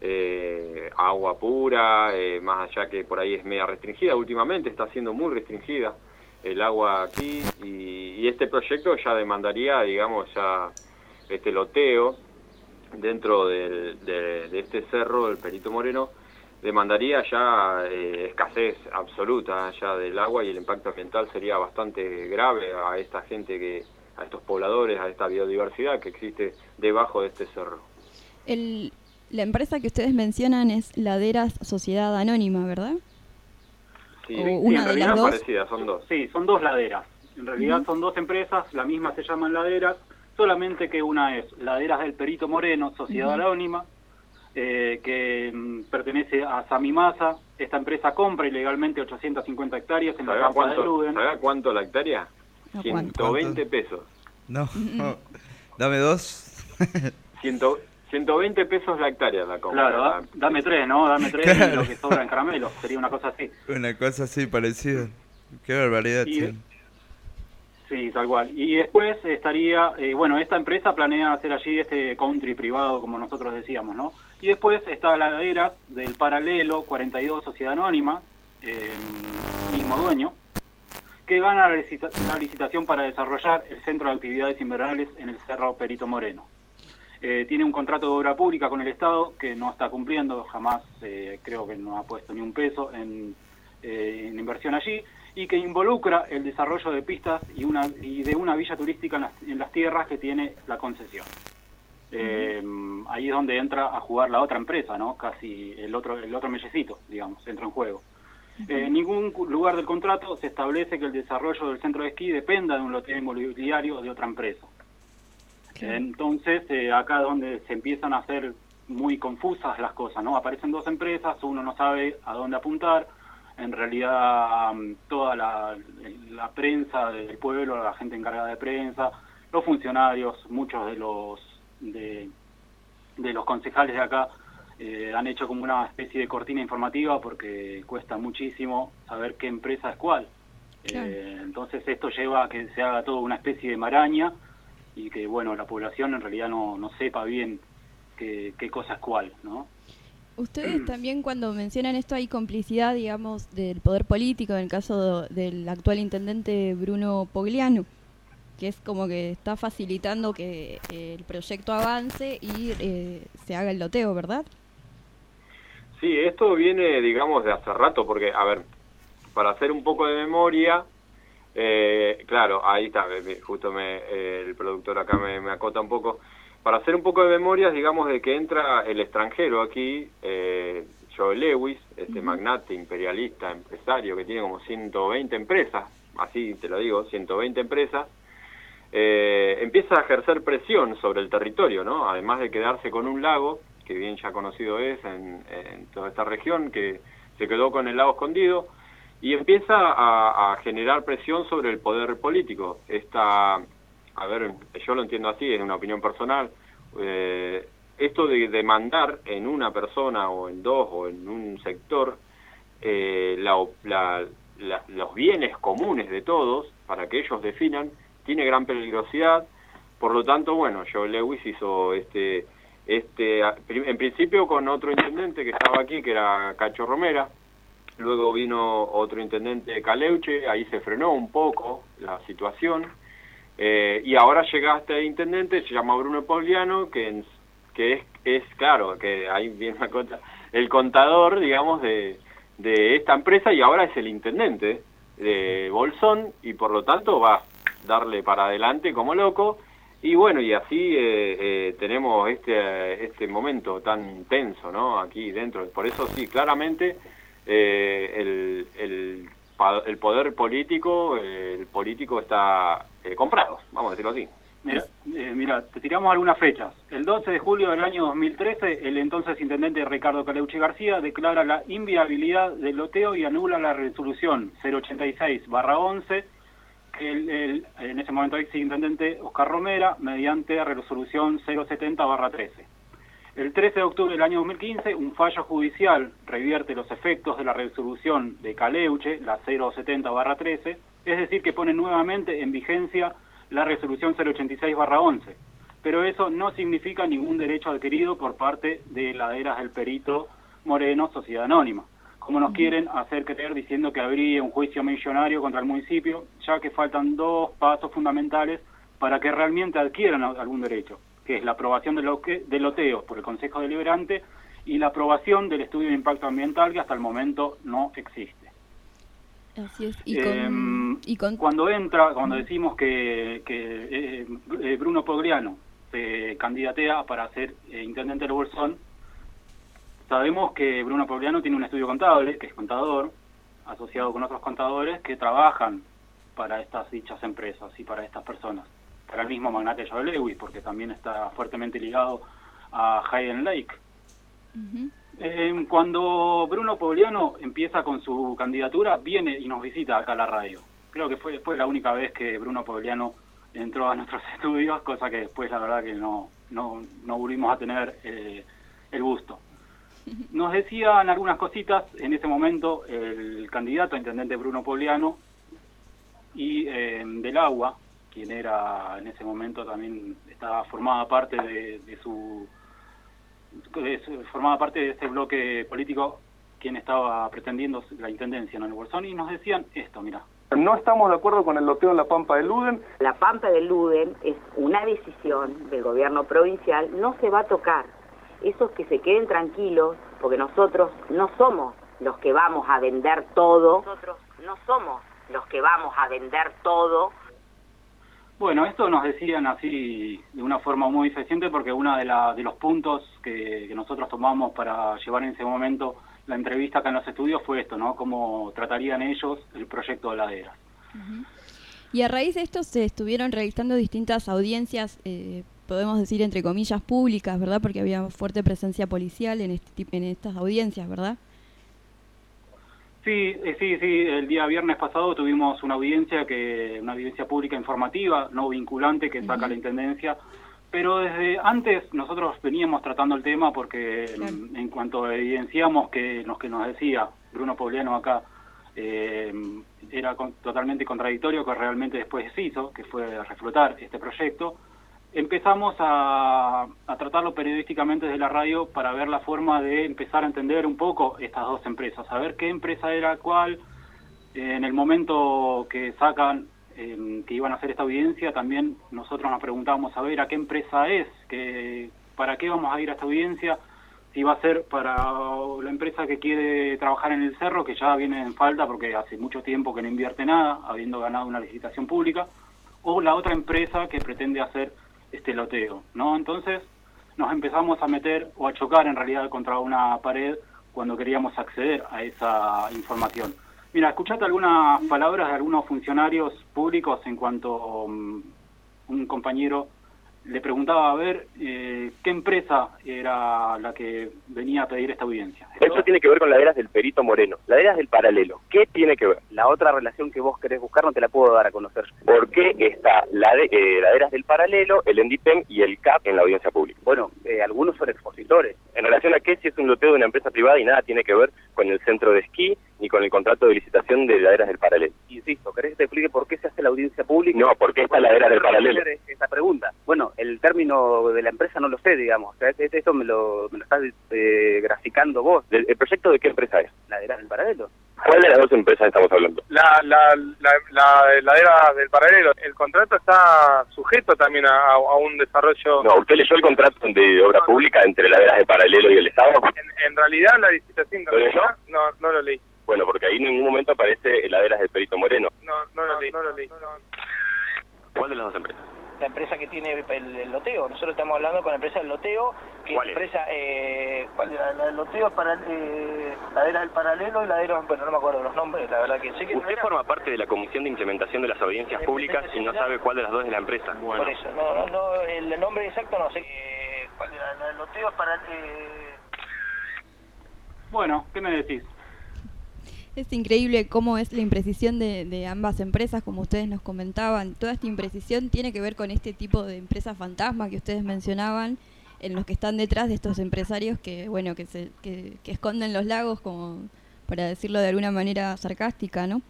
eh, agua pura, eh, más allá que por ahí es media restringida, últimamente está siendo muy restringida el agua aquí y, este proyecto ya demandaría, digamos, ya este loteo dentro del- de, este cerro, el Perito Moreno, demandaría ya eh, escasez absoluta ya del agua y el impacto ambiental sería bastante grave a esta gente que a estos pobladores, a esta biodiversidad que existe debajo de este cerro. La empresa que ustedes mencionan es Laderas Sociedad Anónima, ¿verdad? Sí, O sí, una en de realidad las dos. parecidas, son dos. Sí, son dos laderas. En realidad son dos empresas, la misma se llaman laderas, solamente que una es Laderas del Perito Moreno, Sociedad. Anónima, eh, que mm, pertenece a Samimasa. Esta empresa compra ilegalmente 850 hectáreas en la ¿Sabés a campa de Luden. ¿sabés cuánto la hectárea? ¿A 120 pesos. No, dame dos. Ciento, 120 pesos la hectárea la compra. Claro, da- dame tres, ¿no? Dame tres y Claro. lo que sobra en caramelo. Sería una cosa así. Una cosa así parecida. Qué barbaridad. Y-. Sí, tal cual. Y después estaría, eh, bueno, esta empresa planea hacer allí este country privado, como nosotros decíamos, ¿no? Y después está la ladera del Paralelo 42 Sociedad Anónima, eh, mismo dueño, que gana la, licita- la licitación para desarrollar el Centro de Actividades Invernales en el Cerro Perito Moreno. Eh, tiene un contrato de obra pública con el Estado que no está cumpliendo, jamás eh, creo que no ha puesto ni un peso en, eh, en inversión allí, y que involucra el desarrollo de pistas y, una, y de una villa turística en las, en las tierras que tiene la concesión. Ahí es donde entra a jugar la otra empresa, ¿no? Casi el otro, el otro mellecito, digamos, entra en juego. En ningún lugar del contrato se establece que el desarrollo del centro de esquí dependa de un lote inmobiliario de otra empresa. Entonces, eh, acá donde se empiezan a hacer muy confusas las cosas, ¿no? Aparecen dos empresas, uno no sabe a dónde apuntar, en realidad mm, toda la, la prensa del pueblo, la gente encargada de prensa, los funcionarios, muchos de los de, de los concejales de acá eh, han hecho como una especie de cortina informativa porque cuesta muchísimo saber qué empresa es cuál. Eh, entonces esto lleva a que se haga toda una especie de maraña y que bueno la población en realidad no, no sepa bien qué, qué cosa es cuál, ¿no? Ustedes también cuando mencionan esto hay complicidad, digamos, del poder político, en el caso de- del actual intendente Bruno Pogliano, que es como que está facilitando que eh, el proyecto avance y eh, se haga el loteo, ¿verdad? Sí, esto viene, digamos, de hace rato, porque, a ver, para hacer un poco de memoria, eh, claro, ahí está, justo me, eh, el productor acá me, me acota un poco. Para hacer un poco de memorias, digamos, de que entra el extranjero aquí, eh, Joe Lewis, este magnate imperialista, empresario, que tiene como 120 empresas, así te lo digo, 120 empresas, eh, empieza a ejercer presión sobre el territorio, ¿no? Además de quedarse con un lago, que bien ya conocido es en, en toda esta región, que se quedó con el lago escondido, y empieza a, generar presión sobre el poder político. Esta, a ver, yo lo entiendo así, es una opinión personal. eh, esto de demandar en una persona o en dos o en un sector eh, la la- la- los bienes comunes de todos para que ellos definan tiene gran peligrosidad. Por lo tanto, bueno, Joe Lewis hizo este este en principio con otro intendente que estaba aquí que era Cacho Romera luego vino otro intendente Caleuche ahí se frenó un poco la situación eh, y ahora llega este intendente se llama Bruno Poliano que en- que es claro que ahí viene cosa el contador digamos de de esta empresa y ahora es el intendente de Bolsón y por lo tanto va a darle para adelante como loco y bueno, y así eh, eh, tenemos este este momento tan tenso, ¿no? Aquí dentro. Por eso sí, claramente eh, el, el, el poder político, eh, el político está eh, comprado, vamos a decirlo así. Mira, eh, mira, te tiramos algunas fechas. El 12 de julio del año 2013, el entonces intendente Ricardo Caleuche García declara la inviabilidad del loteo y anula la resolución 086-11 que el, el- en ese momento ex intendente Oscar Romera mediante resolución 070-13. El 13 de octubre del año 2015, un fallo judicial revierte los efectos de la resolución de Caleuche, la 070-13, es decir, que pone nuevamente en vigencia la resolución 086-11. Pero eso no significa ningún derecho adquirido por parte de laderas del perito Moreno, Sociedad Anónima, como nos quieren hacer creer diciendo que habría un juicio millonario contra el municipio, ya que faltan dos pasos fundamentales para que realmente adquieran algún derecho, que es la aprobación del, loque- del loteo por el Consejo Deliberante y la aprobación del estudio de impacto ambiental que hasta el momento no existe. Así es. Y con, Em, y con Cuando entra, cuando decimos que, que eh, eh, Bruno Pogliano se candidatea para ser eh, intendente del Bolsón, sabemos que Bruno Pogliano tiene un estudio contable, que es contador, asociado con otros contadores que trabajan para estas dichas empresas y para estas personas. Para el mismo magnate Joe Lewis, porque también está fuertemente ligado a Hayden Lake. Eh, cuando Bruno Pogliano empieza con su candidatura, viene y nos visita acá a la radio. Creo que fue, fue la única vez que Bruno Pogliano entró a nuestros estudios, cosa que después la verdad que no, no, no volvimos a tener eh, el gusto. Nos decían algunas cositas en ese momento el candidato a intendente Bruno Pogliano y eh, del agua, quien era en ese momento también estaba formada parte de, de su de su- formaba parte de ese bloque político quien estaba pretendiendo la intendencia en el Bolsón y nos decían esto, mira. No estamos de acuerdo con el loteo en la Pampa de Luden. La Pampa del Luden es una decisión del gobierno provincial, no se va a tocar. Esos que se queden tranquilos, porque nosotros no somos los que vamos a vender todo. Nosotros no somos los que vamos a vender todo. Bueno, esto nos decían así de una forma muy eficiente porque uno de, de los puntos que, nosotros tomamos para llevar en ese momento la entrevista acá en los estudios fue esto, ¿no? Cómo tratarían ellos el proyecto de laderas. Y a raíz de esto se estuvieron realizando distintas audiencias, eh, podemos decir entre comillas públicas, ¿verdad? Porque había fuerte presencia policial en, este, en estas audiencias, ¿verdad? Sí, eh, sí, sí. El día viernes pasado tuvimos una audiencia que una audiencia pública informativa, no vinculante, que saca la intendencia. Pero desde antes nosotros veníamos tratando el tema porque en cuanto evidenciamos que lo que nos decía Bruno Pobliano acá eh, era con- totalmente contradictorio que realmente después se hizo, que fue reflotar este proyecto, empezamos a, a tratarlo periodísticamente desde la radio para ver la forma de empezar a entender un poco estas dos empresas, a ver qué empresa era cuál. Eh, en el momento que sacan eh, que iban a hacer esta audiencia, también nosotros nos preguntábamos a ver a qué empresa es, que, para qué vamos a ir a esta audiencia, si va a ser para la empresa que quiere trabajar en el cerro, que ya viene en falta porque hace mucho tiempo que no invierte nada, habiendo ganado una licitación pública, o la otra empresa que pretende hacer este loteo, ¿no? Entonces nos empezamos a meter o a chocar en realidad contra una pared cuando queríamos acceder a esa información. Mira, escuchate algunas palabras de algunos funcionarios públicos en cuanto mm, un compañero le preguntaba a ver eh, qué empresa era la que venía a pedir esta audiencia. Eso tiene que ver con laderas del Perito Moreno, laderas del paralelo. ¿Qué tiene que ver? La otra relación que vos querés buscar no te la puedo dar a conocer. ¿Por qué está la de- eh, laderas del paralelo, el ENDIPEM y el CAP en la audiencia pública? Bueno, eh, algunos son expositores. En relación a qué si es un loteo de una empresa privada y nada tiene que ver con el centro de esquí ni con el contrato de licitación de laderas del paralelo. Insisto, ¿querés que te explique por qué se hace la audiencia pública? No, ¿por qué Bueno, ladera del paralelo? Esa pregunta. Bueno, el término de la empresa no lo sé, digamos. O sea, esto me lo, me lo estás eh, graficando vos. ¿El, el proyecto de qué empresa es? Ladera del paralelo. ¿Cuál de las dos empresas estamos hablando? La, la, la, la heladera del paralelo, el contrato está sujeto también a, a un desarrollo. No, ¿usted leyó el contrato de obra pública entre laderas del paralelo y el Estado? En, en realidad, la licitación ¿Lo leyó? no, no lo leí. Bueno, porque ahí en ningún momento aparece laderas del Perito Moreno. No, no lo leí. No lo leí. ¿Cuál de las dos empresas? La empresa que tiene el, el loteo. Nosotros estamos hablando con la empresa del loteo, que ¿Cuál es es? empresa, eh, ¿cuál era? La del loteo es para, eh, ladera del paralelo y ladera, bueno, no me acuerdo los nombres, la verdad que sé que no Usted era- forma parte de la Comisión de Implementación de las Audiencias Públicas y no sabe cuál de las dos es la empresa. por eso, no, no, no, el nombre exacto no sé, eh, ¿cuál era? La del loteo es para, eh, Bueno, ¿qué me decís? Es increíble cómo es la imprecisión de, de ambas empresas, como ustedes nos comentaban. Toda esta imprecisión tiene que ver con este tipo de empresas fantasma que ustedes mencionaban, en los que están detrás de estos empresarios que, bueno, que, se, que, que esconden los lagos, como para decirlo de alguna manera sarcástica, ¿no?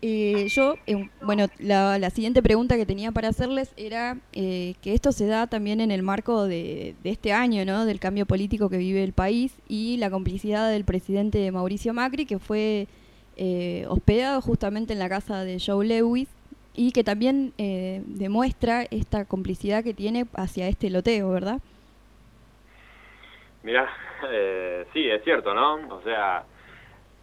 Eh, yo, eh, bueno, la, siguiente pregunta que tenía para hacerles era eh, que esto se da también en el marco de, este año, ¿no? Del cambio político que vive el país y la complicidad del presidente Mauricio Macri, que fue eh, hospedado justamente en la casa de Joe Lewis y que también demuestra esta complicidad que tiene hacia este loteo, ¿verdad? Mirá, sí, es cierto, ¿no? O sea,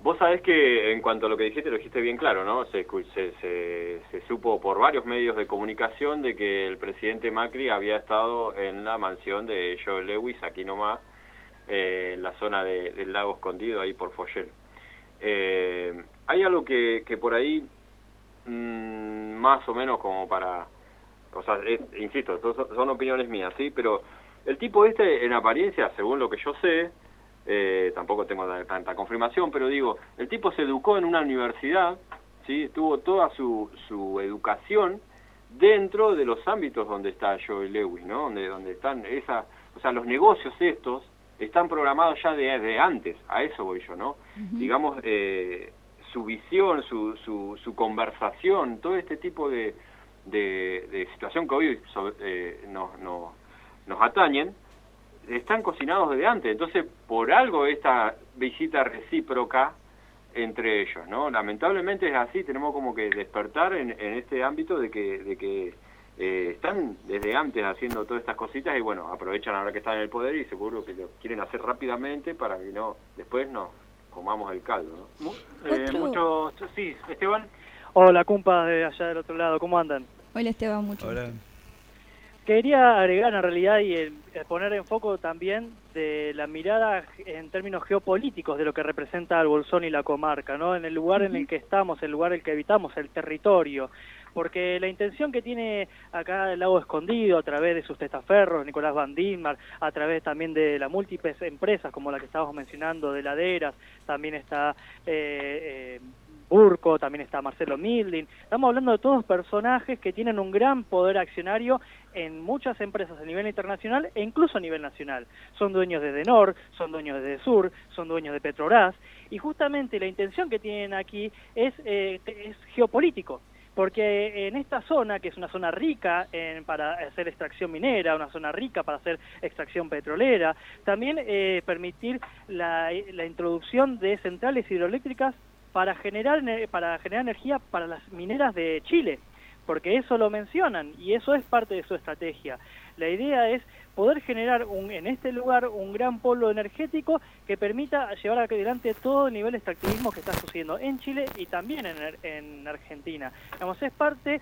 vos sabés que en cuanto a lo que dijiste, lo dijiste bien claro, ¿no? Se, se, se, se supo por varios medios de comunicación de que el presidente Macri había estado en la mansión de Joe Lewis, aquí nomás, eh, en la zona de- del lago escondido, ahí por Foyel. Eh, hay algo que, que por ahí, mm, más o menos como para... O sea, es- insisto, son opiniones mías, ¿sí? Pero el tipo este, en apariencia, según lo que yo sé, eh, tampoco tengo ta- tanta confirmación, pero digo, el tipo se educó en una universidad, ¿sí? Tuvo toda su, su educación dentro de los ámbitos donde está Joe Lewis, ¿no? Donde, donde están esa, o sea, los negocios estos están programados ya de, de antes, a eso voy yo, ¿no? Digamos, eh, su visión, su, su, su conversación, todo este tipo de, de, de situación que hoy sobre- eh, nos, nos, nos atañen, están cocinados desde antes. Entonces, por algo esta visita recíproca entre ellos, ¿no? Lamentablemente es así, tenemos como que despertar en, en este ámbito de que, de que eh, están desde antes haciendo todas estas cositas y bueno, aprovechan ahora que están en el poder y seguro que lo quieren hacer rápidamente para que no después no comamos el caldo, ¿no? Eh, mucho, sí, Esteban. Hola, compas de allá del otro lado, ¿cómo andan? Hola Esteban, mucho. Hola. Quería agregar en realidad y eh, poner en foco también de la mirada en términos geopolíticos de lo que representa el Bolsón y la comarca, ¿no? En el lugar en el que estamos, el lugar en el que habitamos, el territorio. Porque la intención que tiene acá el lago escondido a través de sus testaferros, Nicolás Van Dimar, a través también de las múltiples empresas como la que estábamos mencionando, de laderas, también está eh, eh, Burco, también está Marcelo Mildin. Estamos hablando de todos personajes que tienen un gran poder accionario en muchas empresas a nivel internacional e incluso a nivel nacional. Son dueños de Denor, son dueños de Sur, son dueños de Petrobras y justamente la intención que tienen aquí es, eh, es geopolítico. Porque en esta zona, que es una zona rica en, para hacer extracción minera, una zona rica para hacer extracción petrolera, también eh, permitir la, la introducción de centrales hidroeléctricas para generar ener- para generar energía para las mineras de Chile, porque eso lo mencionan y eso es parte de su estrategia. La idea es poder generar un, en este lugar un gran polo energético que permita llevar adelante todo el nivel de extractivismo que está sucediendo en Chile y también en, Ar- en Argentina. Digamos, es parte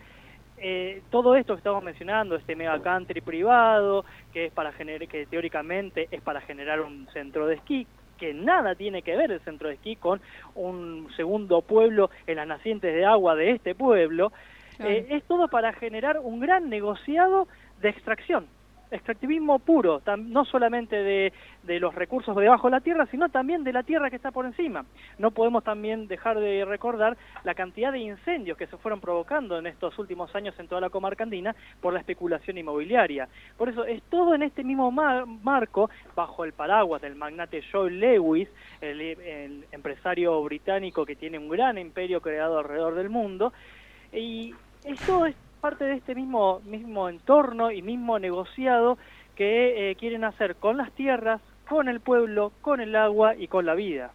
eh, todo esto que estamos mencionando, este mega country privado, que es para generar, que teóricamente es para generar un centro de esquí, que nada tiene que ver el centro de esquí con un segundo pueblo en las nacientes de agua de este pueblo, eh, es todo para generar un gran negociado de extracción, extractivismo puro, no solamente de, de los recursos debajo de la tierra, sino también de la tierra que está por encima. No podemos también dejar de recordar la cantidad de incendios que se fueron provocando en estos últimos años en toda la comarca andina por la especulación inmobiliaria. Por eso es todo en este mismo mar- marco, bajo el paraguas del magnate Joe Lewis, el, el empresario británico que tiene un gran imperio creado alrededor del mundo, y esto es parte de este mismo, mismo entorno y mismo negociado que eh, quieren hacer con las tierras, con el pueblo, con el agua y con la vida.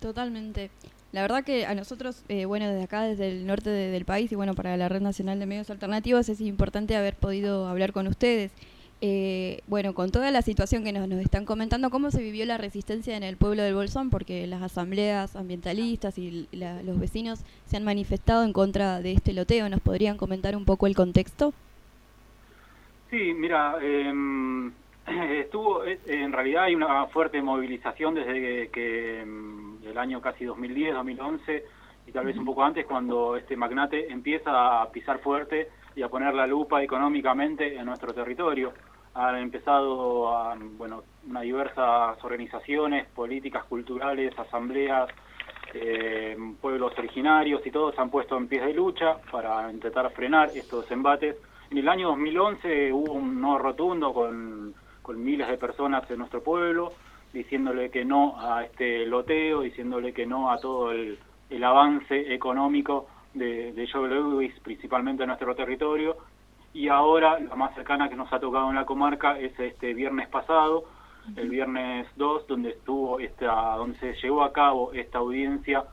Totalmente. La verdad que a nosotros, eh, bueno, desde acá, desde el norte de- del país y bueno, para la Red Nacional de Medios Alternativos es importante haber podido hablar con ustedes. Eh, bueno, con toda la situación que nos, nos están comentando, ¿cómo se vivió la resistencia en el pueblo del Bolsón? Porque las asambleas ambientalistas y la- los vecinos se han manifestado en contra de este loteo. ¿Nos podrían comentar un poco el contexto? Sí, mira, em, estuvo, en realidad hay una fuerte movilización desde que em, el año casi 2010, 2011 y tal vez un poco antes cuando este magnate empieza a pisar fuerte y a poner la lupa económicamente en nuestro territorio. Han empezado a, bueno, unas diversas organizaciones políticas, culturales, asambleas, eh, pueblos originarios y todos se han puesto en pies de lucha para intentar frenar estos embates. En el año 2011 hubo un no rotundo con, con miles de personas en nuestro pueblo, diciéndole que no a este loteo, diciéndole que no a todo el, el avance económico de, de Joe Lewis, principalmente en nuestro territorio. Y ahora la más cercana que nos ha tocado en la comarca es este viernes pasado, el viernes 2, donde estuvo esta, donde se llevó a cabo esta audiencia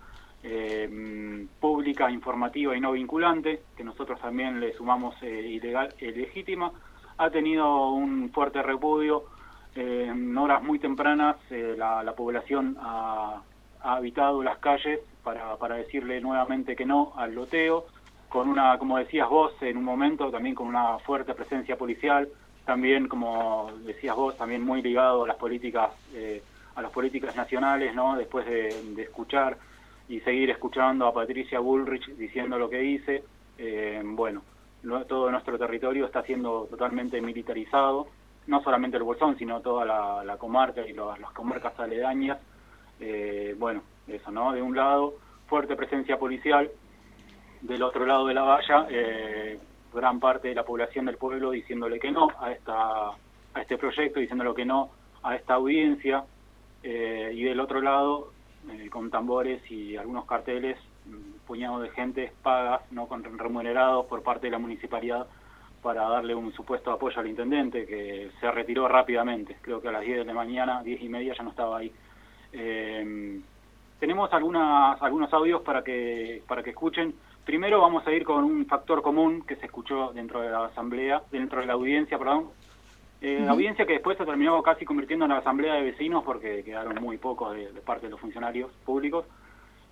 eh, pública, informativa y no vinculante, que nosotros también le sumamos eh, ilegal, eh, legítima, ha tenido un fuerte repudio. eh, en horas muy tempranas eh, la, la población ha, ha habitado las calles para, para decirle nuevamente que no al loteo, con una, como decías vos en un momento, también con una fuerte presencia policial, también como decías vos, también muy ligado a las políticas, eh, a las políticas nacionales, ¿no? Después de, de escuchar y seguir escuchando a Patricia Bullrich diciendo lo que dice, eh, bueno, no- todo nuestro territorio está siendo totalmente militarizado, no solamente el Bolsón, sino toda la, la comarca y lo- las comarcas aledañas. Eh, bueno, eso, ¿no? De un lado, fuerte presencia policial, del otro lado de la valla, eh, gran parte de la población del pueblo diciéndole que no a esta a este proyecto, diciéndole que no a esta audiencia, eh, y del otro lado, eh, con tambores y algunos carteles, un puñado de gente pagas, no con remunerados por parte de la municipalidad para darle un supuesto apoyo al intendente, que se retiró rápidamente, creo que a las 10 de la mañana, 10 y media ya no estaba ahí. Eh, tenemos algunas, algunos audios para que, para que escuchen. Primero vamos a ir con un factor común que se escuchó dentro de la asamblea, dentro de la audiencia, perdón. Eh. Audiencia que después se terminó casi convirtiendo en la asamblea de vecinos porque quedaron muy pocos de, de parte de los funcionarios públicos.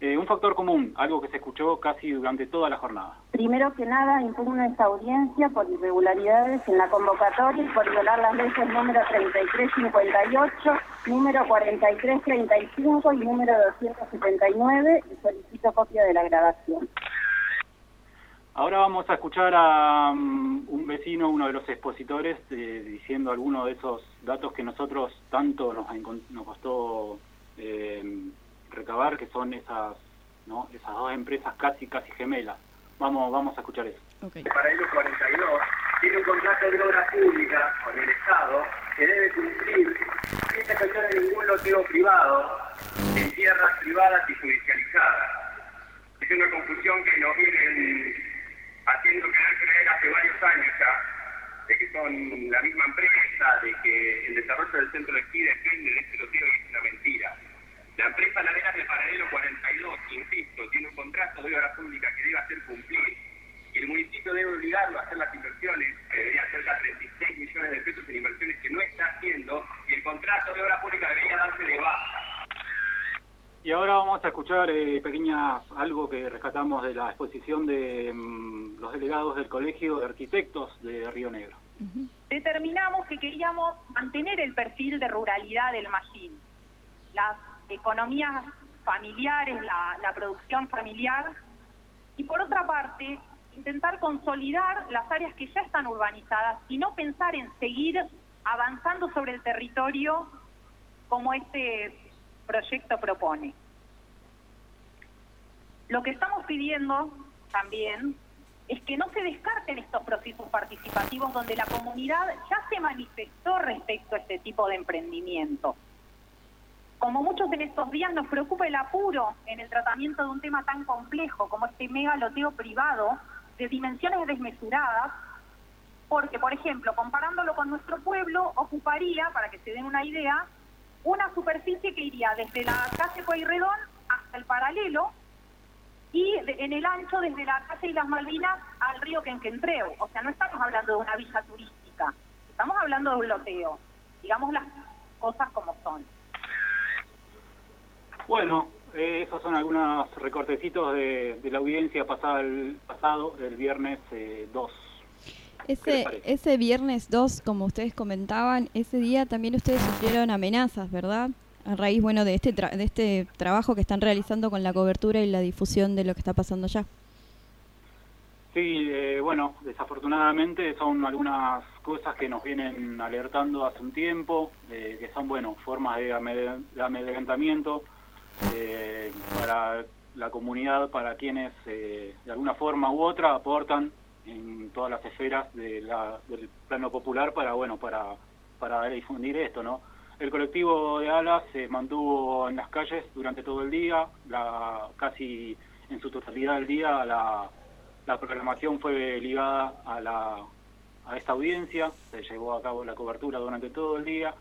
Eh, un factor común, algo que se escuchó casi durante toda la jornada. Primero que nada, impugno esta audiencia por irregularidades en la convocatoria y por violar las leyes número 3358, número 4335 y número 279 y solicito copia de la grabación. Ahora vamos a escuchar a mm, un vecino, uno de los expositores, eh, diciendo algunos de esos datos que nosotros tanto nos, nos costó eh, recabar, que son esas, ¿no? esas dos empresas casi casi gemelas. Vamos, vamos a escuchar eso. Paralelo 42 tiene un contrato de obra pública con el Estado que debe cumplir sin efectuar ningún loteo privado en tierras privadas y judicializadas. Es una confusión que nos vienen haciendo querer creer hace varios años ya, de que son la misma empresa, de que el desarrollo del centro de esquí depende de este loteo y es una mentira. La empresa Laderas de Paralelo 42, insisto, tiene un contrato de obra pública que debe hacer cumplir y el municipio debe obligarlo a hacer las inversiones, que debería ser ya 36 millones de pesos en inversiones que no está haciendo, y el contrato de obra pública debería darse de baja. Y ahora vamos a escuchar eh, pequeñas algo que rescatamos de la exposición de mm, los delegados del Colegio de Arquitectos de Río Negro. determinamos que queríamos mantener el perfil de ruralidad del Magín. Las economías familiares, la, producción familiar. Y por otra parte, intentar consolidar las áreas que ya están urbanizadas y no pensar en seguir avanzando sobre el territorio como este proyecto propone. Lo que estamos pidiendo también es que no se descarten estos procesos participativos donde la comunidad ya se manifestó respecto a este tipo de emprendimiento. Como muchos en estos días nos preocupa el apuro en el tratamiento de un tema tan complejo como este megaloteo privado de dimensiones desmesuradas, porque, por ejemplo, comparándolo con nuestro pueblo, ocuparía, para que se den una idea, una superficie que iría desde la calle Pueyrredón hasta el paralelo y en el ancho desde la calle y las Malvinas al río Quenquentreu. O sea, no estamos hablando de una villa turística, estamos hablando de un loteo. Digamos las cosas como son. Bueno, eh, esos son algunos recortecitos de, de la audiencia pasada el pasado, el viernes eh, 2. ¿Qué les Ese, ese viernes 2, como ustedes comentaban, ese día también ustedes sufrieron amenazas, ¿verdad? A raíz, bueno, de este, tra- de este trabajo que están realizando con la cobertura y la difusión de lo que está pasando allá. Sí, eh, bueno, desafortunadamente son algunas cosas que nos vienen alertando hace un tiempo, eh, que son, bueno, formas de amedrentamiento eh, para la comunidad, para quienes eh, de alguna forma u otra aportan en todas las esferas de la- del plano popular para, bueno, para, para difundir esto, ¿no? El colectivo de Alas se mantuvo en las calles durante todo el día, la, casi en su totalidad del día la, la programación fue ligada a, la, a esta audiencia, se llevó a cabo la cobertura durante todo el día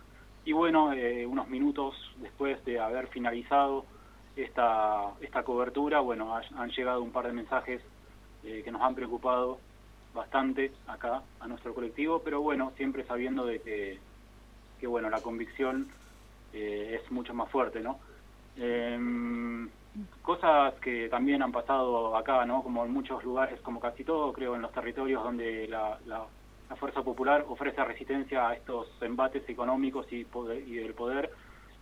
y bueno, eh, unos minutos después de haber finalizado esta, esta cobertura, bueno, ha- han llegado un par de mensajes eh, que nos han preocupado bastante acá a nuestro colectivo, pero bueno, siempre sabiendo de que, que bueno, la convicción eh, es mucho más fuerte, ¿no? Em, cosas que también han pasado acá, ¿no? Como en muchos lugares, como casi todo, creo, en los territorios donde la- la fuerza popular ofrece resistencia a estos embates económicos y, poder, y del poder,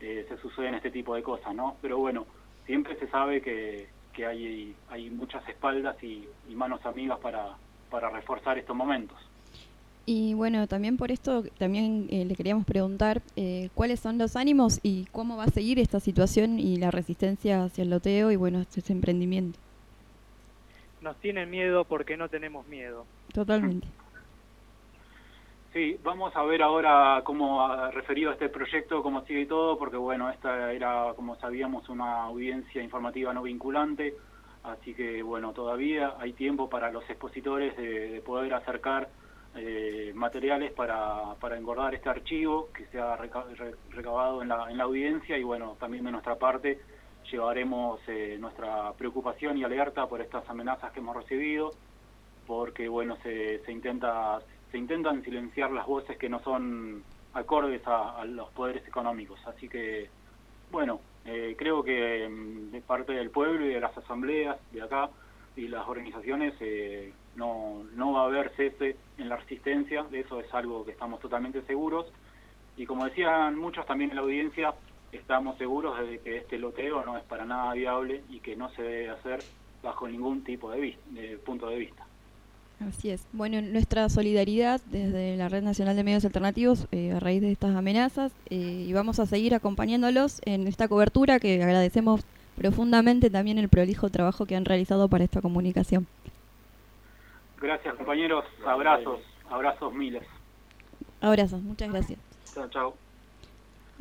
eh, se suceden este tipo de cosas, ¿no? Pero bueno, siempre se sabe que, que hay, hay muchas espaldas y, y manos amigas para, para reforzar estos momentos. Y bueno, también por esto también eh, le queríamos preguntar eh, cuáles son los ánimos y cómo va a seguir esta situación y la resistencia hacia el loteo y bueno, este emprendimiento. Nos tienen miedo porque no tenemos miedo. Totalmente. Sí, vamos a ver ahora cómo ha referido a este proyecto, cómo sigue todo, porque bueno, esta era, como sabíamos, una audiencia informativa no vinculante, así que bueno, todavía hay tiempo para los expositores de, de poder acercar eh, materiales para, para engordar este archivo que se ha reca- re- recabado en la, en la audiencia y bueno, también de nuestra parte llevaremos eh, nuestra preocupación y alerta por estas amenazas que hemos recibido porque bueno se, se intenta se intentan silenciar las voces que no son acordes a, los poderes económicos. Así que bueno eh, creo que mm, de parte del pueblo y de las asambleas de acá y las organizaciones eh, no no va a haber cese en la resistencia. De eso es algo que estamos totalmente seguros. Y como decían muchos también en la audiencia estamos seguros de que este loteo no es para nada viable y que no se debe hacer bajo ningún tipo de, vis- de punto de vista Así es. Bueno, nuestra solidaridad desde la Red Nacional de Medios Alternativos eh, a raíz de estas amenazas eh, y vamos a seguir acompañándolos en esta cobertura que agradecemos profundamente también el prolijo trabajo que han realizado para esta comunicación. Gracias compañeros, abrazos, abrazos miles. Abrazos, muchas gracias. Chao, chao.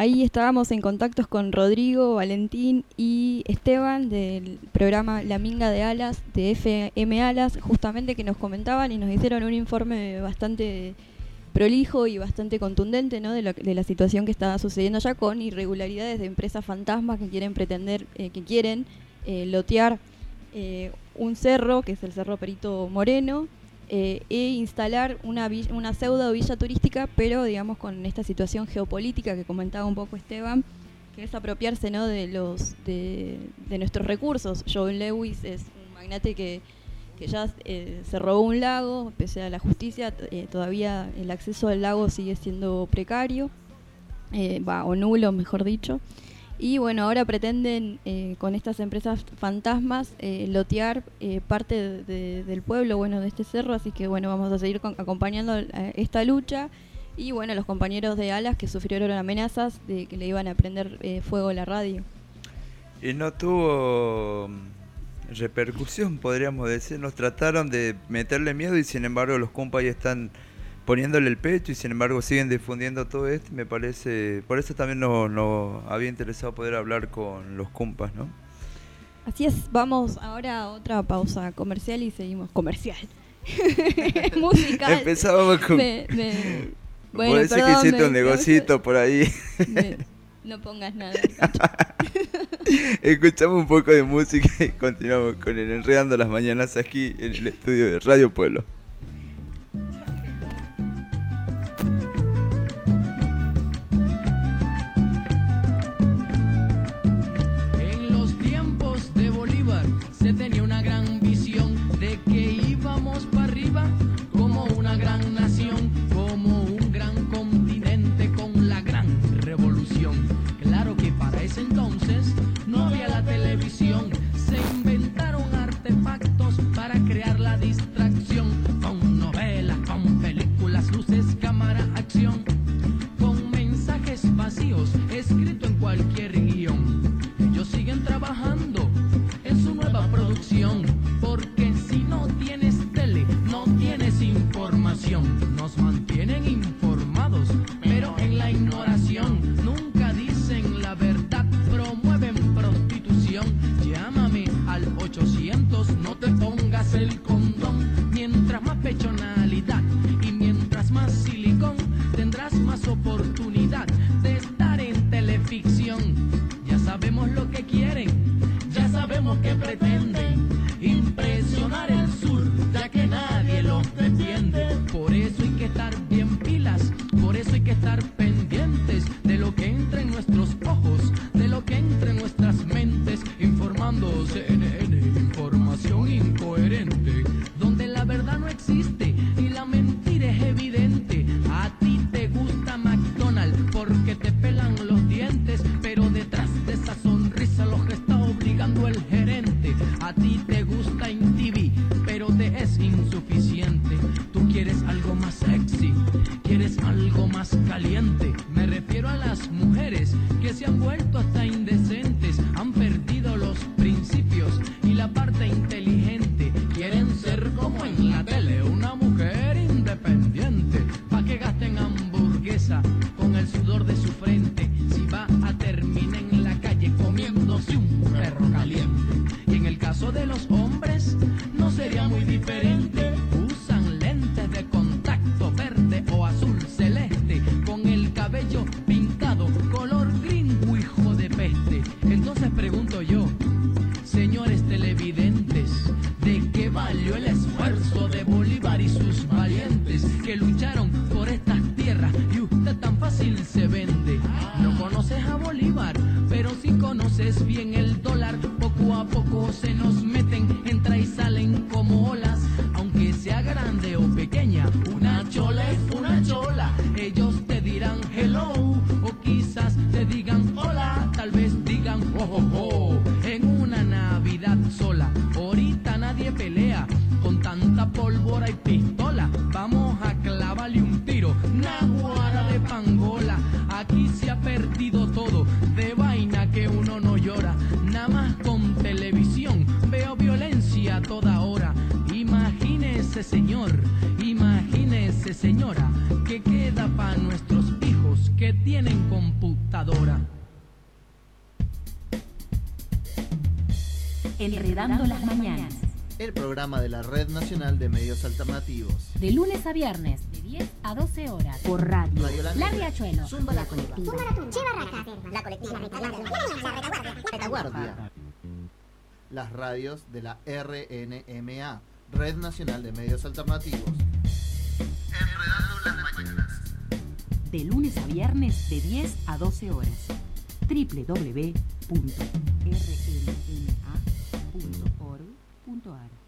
Ahí estábamos en contactos con Rodrigo, Valentín y Esteban del programa La Minga de Alas, de FM Alas, justamente que nos comentaban y nos hicieron un informe bastante prolijo y bastante contundente ¿no? de, lo- de la situación que está sucediendo allá con irregularidades de empresas fantasmas que quieren pretender, eh, que quieren eh, lotear eh, un cerro, que es el Cerro Perito Moreno, eh, e instalar una, una pseudo villa turística, pero digamos con esta situación geopolítica que comentaba un poco Esteban, que es apropiarse ¿no? de los de, nuestros recursos. John Lewis es un magnate que, que ya eh, se robó un lago, pese a la justicia, eh, todavía el acceso al lago sigue siendo precario, va, o nulo, mejor dicho. Y bueno, ahora pretenden eh, con estas empresas fantasmas eh, lotear eh, parte de- de- del pueblo, bueno, de este cerro, así que bueno, vamos a seguir acompañando esta lucha. Y bueno, los compañeros de Alas que sufrieron amenazas de que le iban a prender fuego la radio. Y no tuvo mm, repercusión, podríamos decir. Nos trataron de meterle miedo y sin embargo los compas ahí están poniéndole el pecho y sin embargo siguen difundiendo todo esto. Me parece, por eso también nos nos había interesado poder hablar con los compas, ¿no? Así es, vamos ahora a otra pausa comercial y seguimos. Comercial. Musical. Empezábamos con- Me- me- Bueno, Puede ser que perdón, hiciste me- un negocito por ahí. no pongas nada. Escuchamos un poco de música y continuamos con el Enredando las Mañanas aquí en el estudio de Radio Pueblo. No te pongas el condón. Señora, que queda para nuestros hijos que tienen computadora. Enredando las mañanas. El programa de la Red Nacional de Medios Alternativos. De lunes a viernes, de 10 a 12 horas. Por radio. Radio La La. Riachuelo. Zumba la colectiva. La colectiva. Retaguardia. Las radios de la RNMA, Red Nacional de Medios Alternativos. Enredando las mañanas. De lunes a viernes, de 10 a 12 horas. www.rnma.org.ar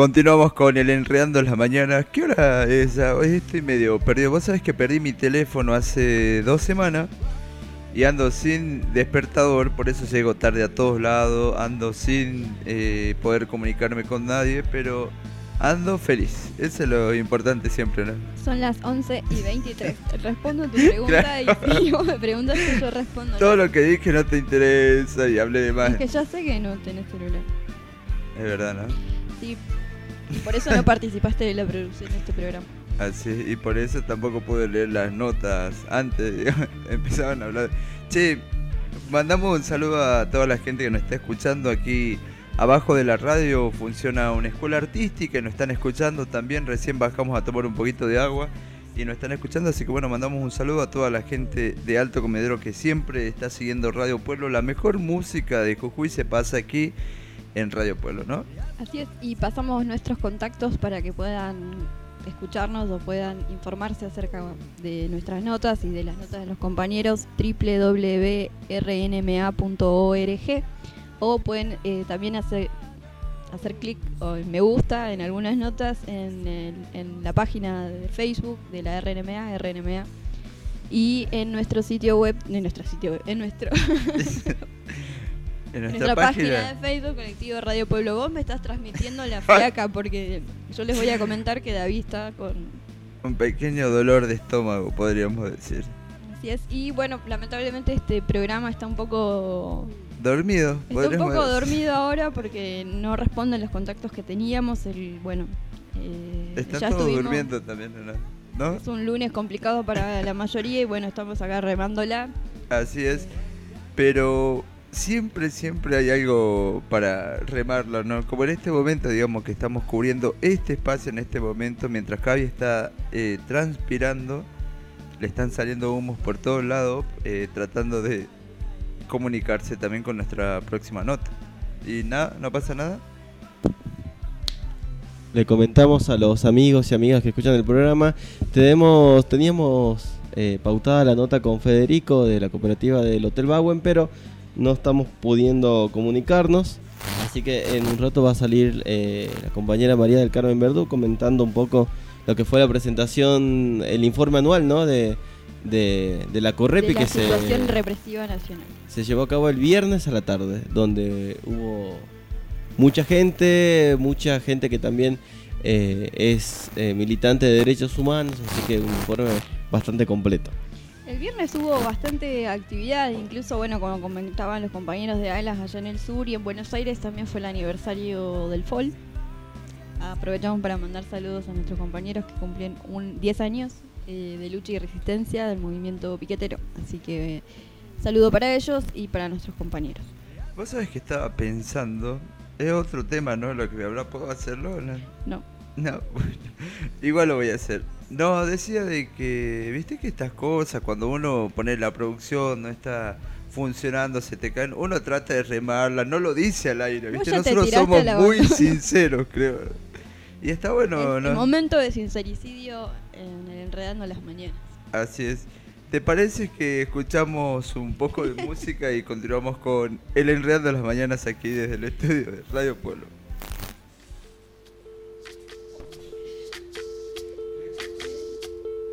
Continuamos con el Enredando las Mañanas. ¿Qué hora es? Ah, Hoy estoy medio perdido. Vos sabés que perdí mi teléfono hace dos semanas y ando sin despertador, por eso llego tarde a todos lados, ando sin eh, poder comunicarme con nadie, pero ando feliz. Eso es lo importante siempre, ¿no? Son las 11 y 23. Respondo tu pregunta y si vos me preguntas yo respondo. Todo lo que dije no te interesa y hablé de más. Es que ya sé que no tenés celular. Es verdad, ¿no? Sí. Por eso no participaste de la producción de este programa. Así, y por eso tampoco pude leer las notas antes, empezaban a hablar. Che, mandamos un saludo a toda la gente que nos está escuchando aquí. Abajo de la radio funciona una escuela artística nos están escuchando también. Recién bajamos a tomar un poquito de agua y nos están escuchando. Así que bueno, mandamos un saludo a toda la gente de Alto Comedero que siempre está siguiendo Radio Pueblo. La mejor música de Jujuy se pasa aquí en Radio Pueblo, ¿no? Así es, y pasamos nuestros contactos para que puedan escucharnos o puedan informarse acerca de nuestras notas y de las notas de los compañeros www.rnma.org o pueden eh, también hacer hacer clic o me gusta en algunas notas en, el- en la página de Facebook de la RNMA, RNMA y en nuestro sitio web, en nuestro sitio web, en nuestro En nuestra nuestra página de. Facebook, Colectivo Radio Pueblo. Vos me estás transmitiendo la fiaca porque yo les voy a comentar que David está con... Un pequeño dolor de estómago, podríamos decir. Así es. Y bueno, lamentablemente este programa está un poco... Dormido, Está un poco decir. dormido ahora porque no responden los contactos que teníamos. El, bueno, eh, Están todos estuvimos- durmiendo también. ¿no? Es un lunes complicado para la mayoría y bueno, estamos acá remándola. Así es. Pero siempre, siempre hay algo para remarlo, ¿no? Como en este momento, digamos, que estamos cubriendo este espacio en este momento, mientras Javi está eh, transpirando, le están saliendo humos por todos lados, eh, tratando de comunicarse también con nuestra próxima nota. Y nada, no pasa nada. Le comentamos a los amigos y amigas que escuchan el programa. Tenemos, teníamos eh, pautada la nota con Federico de la cooperativa del Hotel Bauen, pero no estamos pudiendo comunicarnos. Así que en un rato va a salir eh, la compañera María del Carmen Verdú comentando un poco lo que fue la presentación, el informe anual ¿no? de, de, de la Correpi de la que se, situación represiva nacional. se llevó a cabo el viernes a la tarde, donde hubo mucha gente, mucha gente que también eh, es eh, militante de derechos humanos, así que un informe bastante completo. El viernes hubo bastante actividad, incluso bueno, como comentaban los compañeros de ALAS allá en el sur y en Buenos Aires también fue el aniversario del FOL. Aprovechamos para mandar saludos a nuestros compañeros que cumplen un 10 años eh, de lucha y resistencia del movimiento piquetero. Así que eh, saludo para ellos y para nuestros compañeros. Vos sabés que estaba pensando, es otro tema, ¿no? Lo que voy a hablar, ¿puedo hacerlo? No. No. No, bueno, igual lo voy a hacer. No, decía de que, viste que estas cosas, cuando uno pone la producción, no está funcionando, se te caen, uno trata de remarla, no lo dice al aire, viste, nosotros somos muy sinceros, creo. Y está bueno, el, ¿no? el momento de sincericidio en el Enredando las Mañanas. Así es. ¿Te parece que escuchamos un poco de música y continuamos con El Enredando las Mañanas aquí desde el estudio de Radio Pueblo?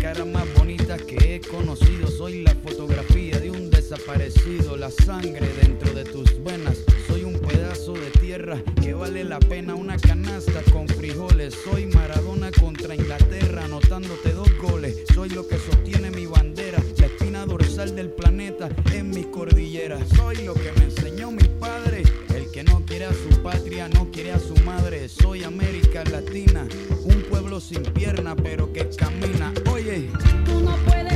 Caras más bonitas que he conocido, soy la fotografía de un desaparecido, la sangre dentro de tus venas. Soy un pedazo de tierra que vale la pena una canasta con frijoles. Soy Maradona contra Inglaterra, anotándote dos goles. Soy lo que sostiene mi bandera, la espina dorsal del planeta en mis cordilleras. Soy lo que me enseñó mi padre, que no quiere a su patria, no quiere a su madre. Soy América Latina, un pueblo sin pierna, pero que camina. Oye, Tú no puedes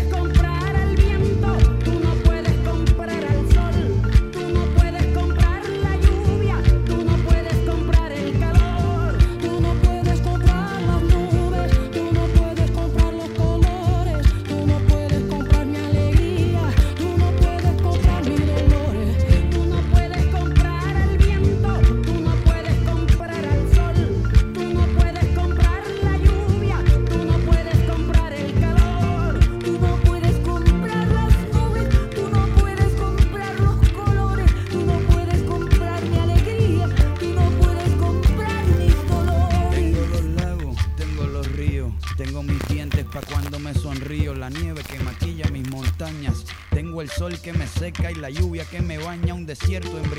y la lluvia que me baña, un desierto embriagado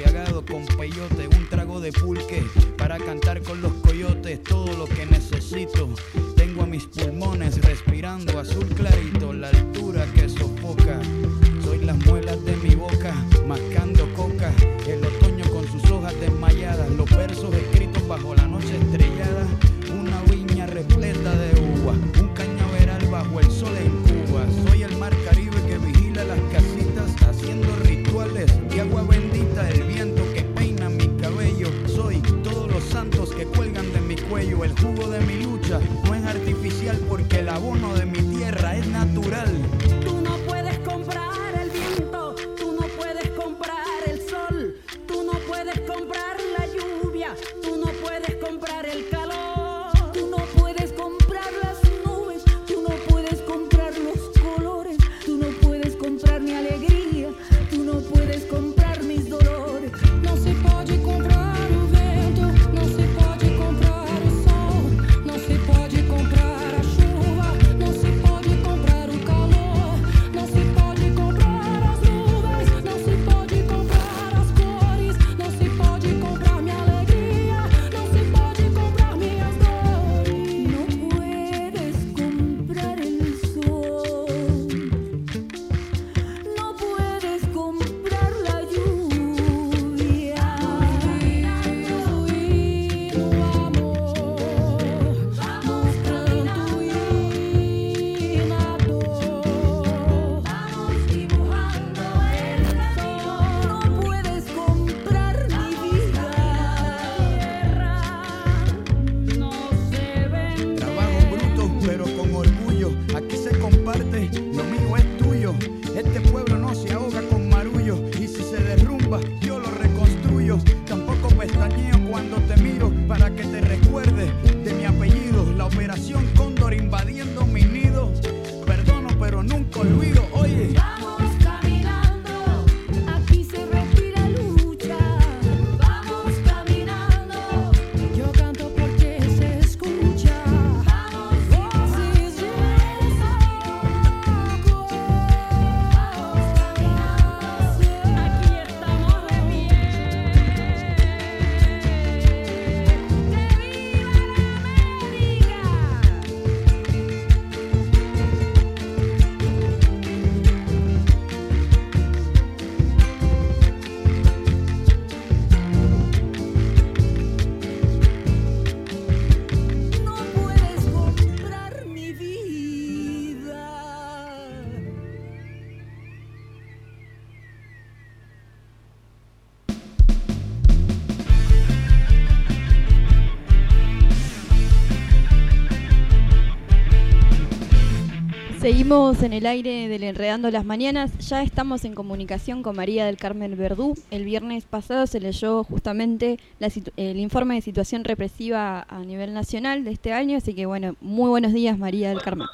Seguimos en el aire del Enredando las Mañanas. Ya estamos en comunicación con María del Carmen Verdú. El viernes pasado se leyó justamente la el informe de situación represiva a nivel nacional de este año. Así que, bueno, muy buenos días, María del Carmen.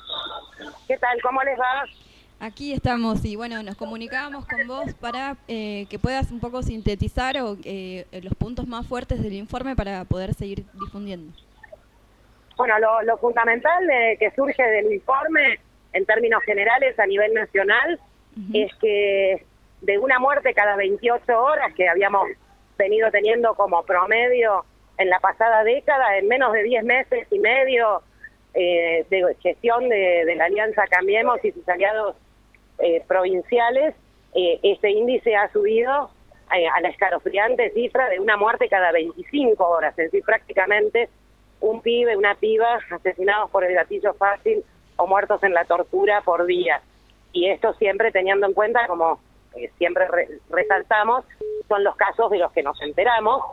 ¿Qué tal? ¿Cómo les va? Aquí estamos y, bueno, nos comunicábamos con vos para eh, que puedas un poco sintetizar o, eh, los puntos más fuertes del informe para poder seguir difundiendo. Bueno, lo, lo fundamental de- que surge del informe, en términos generales a nivel nacional, es que de una muerte cada 28 horas que habíamos venido teniendo como promedio en la pasada década, en menos de 10 meses y medio eh, de gestión de, de la Alianza Cambiemos y sus aliados eh, provinciales, eh, ese índice ha subido eh, a la escalofriante cifra de una muerte cada 25 horas, es decir, prácticamente un pibe, una piba asesinados por el gatillo fácil o muertos en la tortura por día. Y esto siempre teniendo en cuenta, como eh, siempre re- resaltamos, son los casos de los que nos enteramos.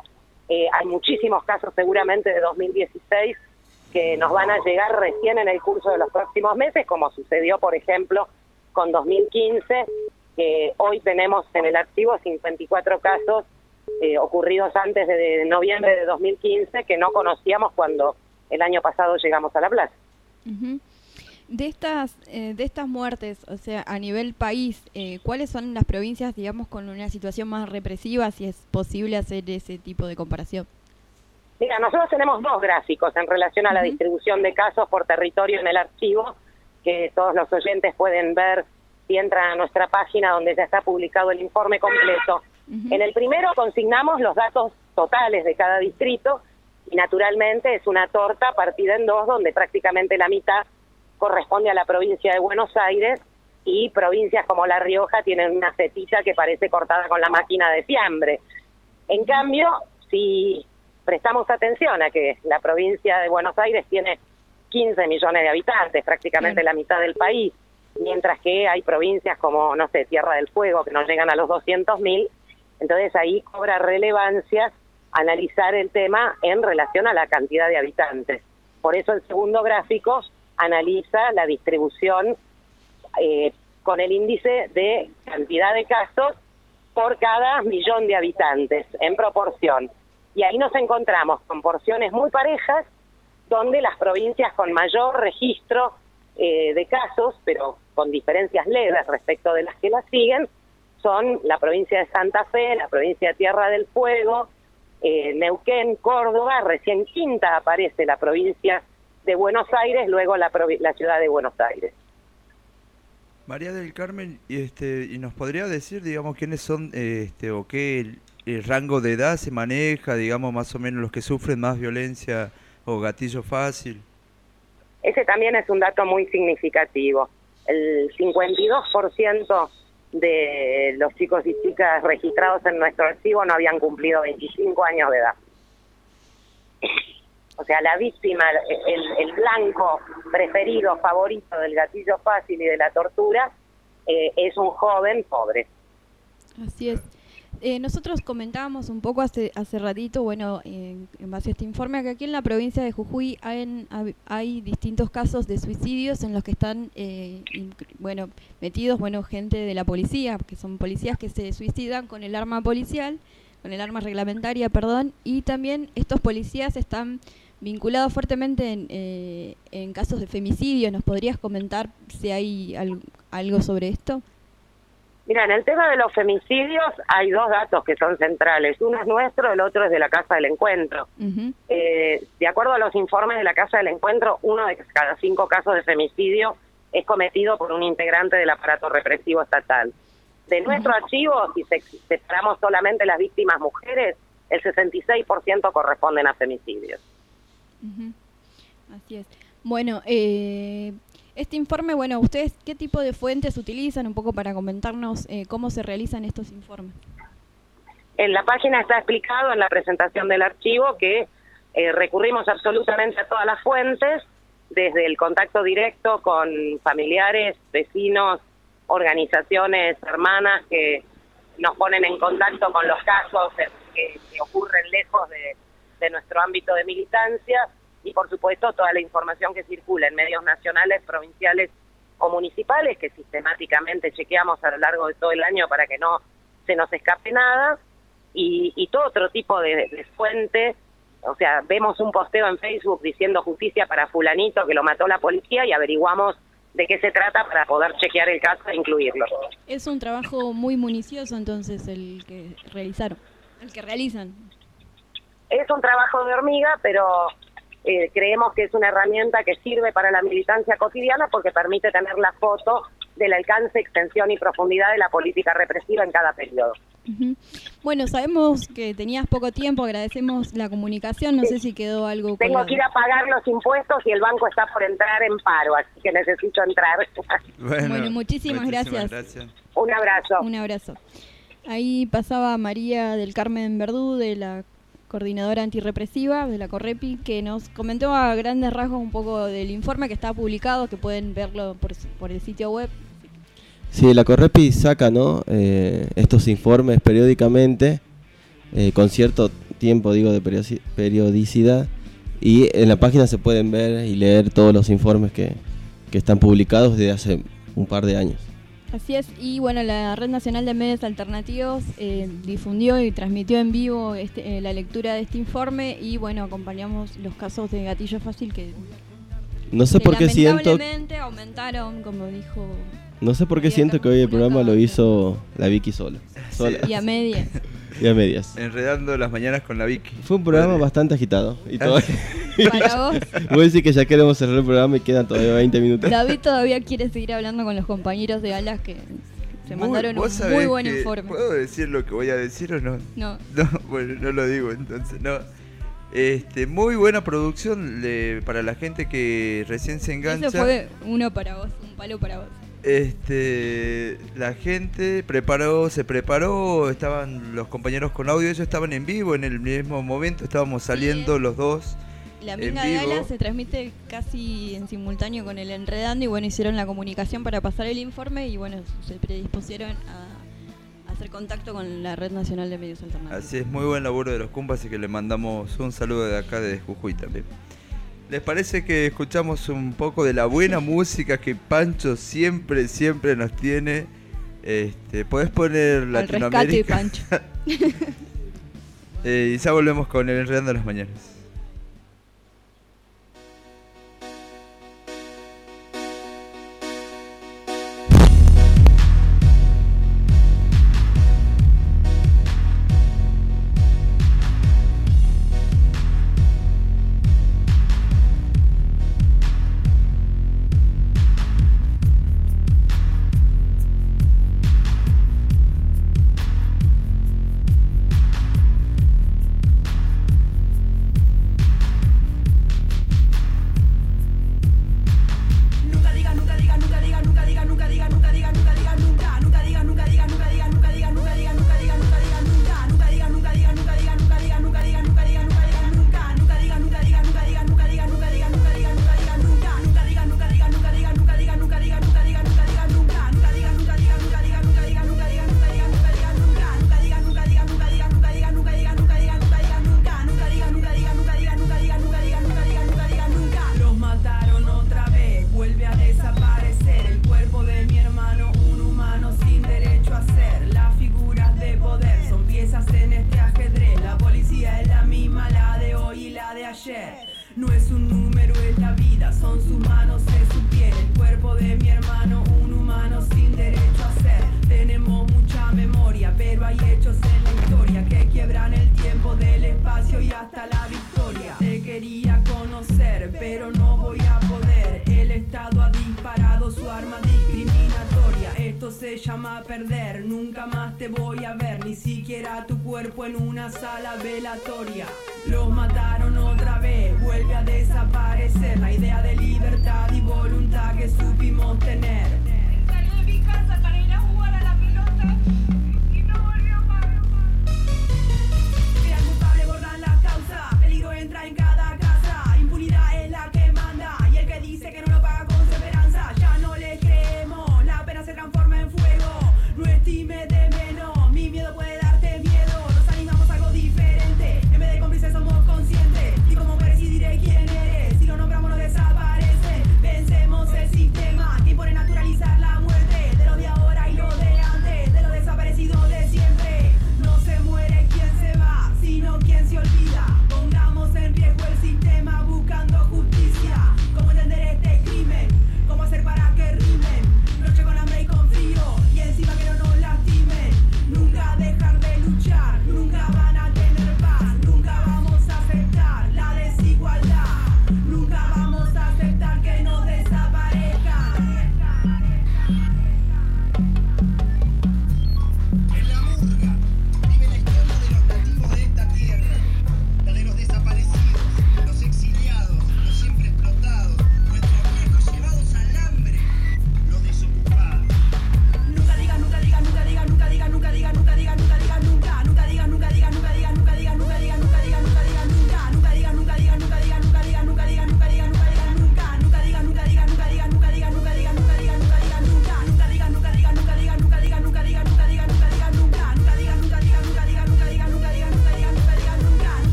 Eh, hay muchísimos casos seguramente de 2016 que nos van a llegar recién en el curso de los próximos meses, como sucedió, por ejemplo, con 2015, que hoy tenemos en el archivo 54 casos eh, ocurridos antes de, noviembre de 2015 que no conocíamos cuando el año pasado llegamos a la plaza. De estas, eh, de estas muertes, o sea, a nivel país, eh, ¿cuáles son las provincias, digamos, con una situación más represiva, si es posible hacer ese tipo de comparación? Mira, nosotros tenemos dos gráficos en relación a la distribución de casos por territorio en el archivo, que todos los oyentes pueden ver si entran a nuestra página donde ya está publicado el informe completo. En el primero consignamos los datos totales de cada distrito y naturalmente es una torta partida en dos donde prácticamente la mitad corresponde a la provincia de Buenos Aires y provincias como La Rioja tienen una cetilla que parece cortada con la máquina de fiambre. En cambio, si prestamos atención a que la provincia de Buenos Aires tiene 15 millones de habitantes, prácticamente la mitad del país, mientras que hay provincias como, no sé, Tierra del Fuego, que no llegan a los 200 mil, entonces ahí cobra relevancia analizar el tema en relación a la cantidad de habitantes. Por eso el segundo gráfico analiza la distribución eh, con el índice de cantidad de casos por cada millón de habitantes en proporción. Y ahí nos encontramos con porciones muy parejas, donde las provincias con mayor registro eh, de casos, pero con diferencias leves respecto de las que las siguen, son la provincia de Santa Fe, la provincia de Tierra del Fuego, eh, Neuquén, Córdoba, recién quinta aparece la provincia de Buenos Aires, luego la, la ciudad de Buenos Aires. María del Carmen, y este, y nos podría decir, digamos, quiénes son, este, o qué el, el rango de edad se maneja, digamos, más o menos los que sufren más violencia o gatillo fácil. Ese también es un dato muy significativo. El 52% de los chicos y chicas registrados en nuestro archivo no habían cumplido 25 años de edad. O sea, la víctima, el, blanco preferido, favorito del gatillo fácil y de la tortura, eh, es un joven pobre. Así es. Eh, nosotros comentábamos un poco hace, hace ratito, bueno, en, base a este informe, que aquí en la provincia de Jujuy hay, hay distintos casos de suicidios en los que están, eh, bueno, metidos, bueno, gente de la policía, que son policías que se suicidan con el arma policial, con el arma reglamentaria, perdón, y también estos policías están vinculados fuertemente en, eh, en casos de femicidio. ¿Nos podrías comentar si hay al- algo sobre esto? Mira, en el tema de los femicidios hay dos datos que son centrales. Uno es nuestro, el otro es de la Casa del Encuentro. Eh, de acuerdo a los informes de la Casa del Encuentro, uno de cada cinco casos de femicidio es cometido por un integrante del aparato represivo estatal. De nuestro archivo, si se- separamos solamente las víctimas mujeres, el 66% corresponden a femicidios. Ujú. Así es. Bueno, eh, este informe, bueno, ¿ustedes qué tipo de fuentes utilizan un poco para comentarnos eh, cómo se realizan estos informes? En la página está explicado en la presentación del archivo que eh, recurrimos absolutamente a todas las fuentes, desde el contacto directo con familiares, vecinos, organizaciones hermanas que nos ponen en contacto con los casos que, que ocurren lejos de, de nuestro ámbito de militancia y por supuesto toda la información que circula en medios nacionales, provinciales o municipales que sistemáticamente chequeamos a lo largo de todo el año para que no se nos escape nada y, y todo otro tipo de, de fuente. O sea, vemos un posteo en Facebook diciendo justicia para fulanito que lo mató la policía y averiguamos de qué se trata para poder chequear el caso e incluirlo. Es un trabajo muy municioso entonces el que realizaron, el que realizan. Es un trabajo de hormiga, pero eh, creemos que es una herramienta que sirve para la militancia cotidiana porque permite tener la foto del alcance, extensión y profundidad de la política represiva en cada periodo. Bueno, sabemos que tenías poco tiempo, agradecemos la comunicación, no sé si quedó algo Tengo que ir a pagar los impuestos y el banco está por entrar en paro, así que necesito entrar. Bueno, muchísimas, gracias. Un abrazo. Un abrazo. Ahí pasaba María del Carmen Verdú de la coordinadora antirrepresiva de la Correpi que nos comentó a grandes rasgos un poco del informe que está publicado, que pueden verlo por, el sitio web. Sí, la Correpi saca ¿no? Eh, estos informes periódicamente, eh, con cierto tiempo, digo, de periodici- periodicidad, y en la página se pueden ver y leer todos los informes que, que están publicados desde hace un par de años. Así es, y bueno, la Red Nacional de Medios Alternativos eh, difundió y transmitió en vivo este, eh, la lectura de este informe y bueno, acompañamos los casos de gatillo fácil que No sé que por qué siento, lamentablemente aumentaron, como dijo, no sé por qué siento que hoy el programa lo hizo la Vicky sola. sola. y a medias. Y a medias. Enredando las mañanas con la Vicky. Fue un programa bastante agitado. Y todo. Para vos. Voy a decir que ya queremos cerrar el programa y quedan todavía 20 minutos. David todavía quiere seguir hablando con los compañeros de Alas que se Muy- mandaron un muy buen informe. ¿Puedo decir lo que voy a decir o no? No. No, bueno, no lo digo entonces, no. Este, muy buena producción de- para la gente que recién se engancha. Eso fue uno para vos, un palo para vos. Este, la gente preparó, se preparó, estaban los compañeros con audio, ellos estaban en vivo en el mismo momento, estábamos saliendo los dos. La Minga de. Alas se transmite casi en simultáneo con el Enredando y bueno, hicieron la comunicación para pasar el informe y bueno, se predispusieron a, hacer contacto con la Red Nacional de Medios Alternativos. Así es, muy buen laburo de los cumpas y que le mandamos un saludo de acá de Jujuy también. ¿Les parece que escuchamos un poco de la buena música que Pancho siempre, siempre nos tiene? Este, Podés poner Al rescate, Latinoamérica. Pancho. Eh, y ya volvemos con el Enredando las Mañanas.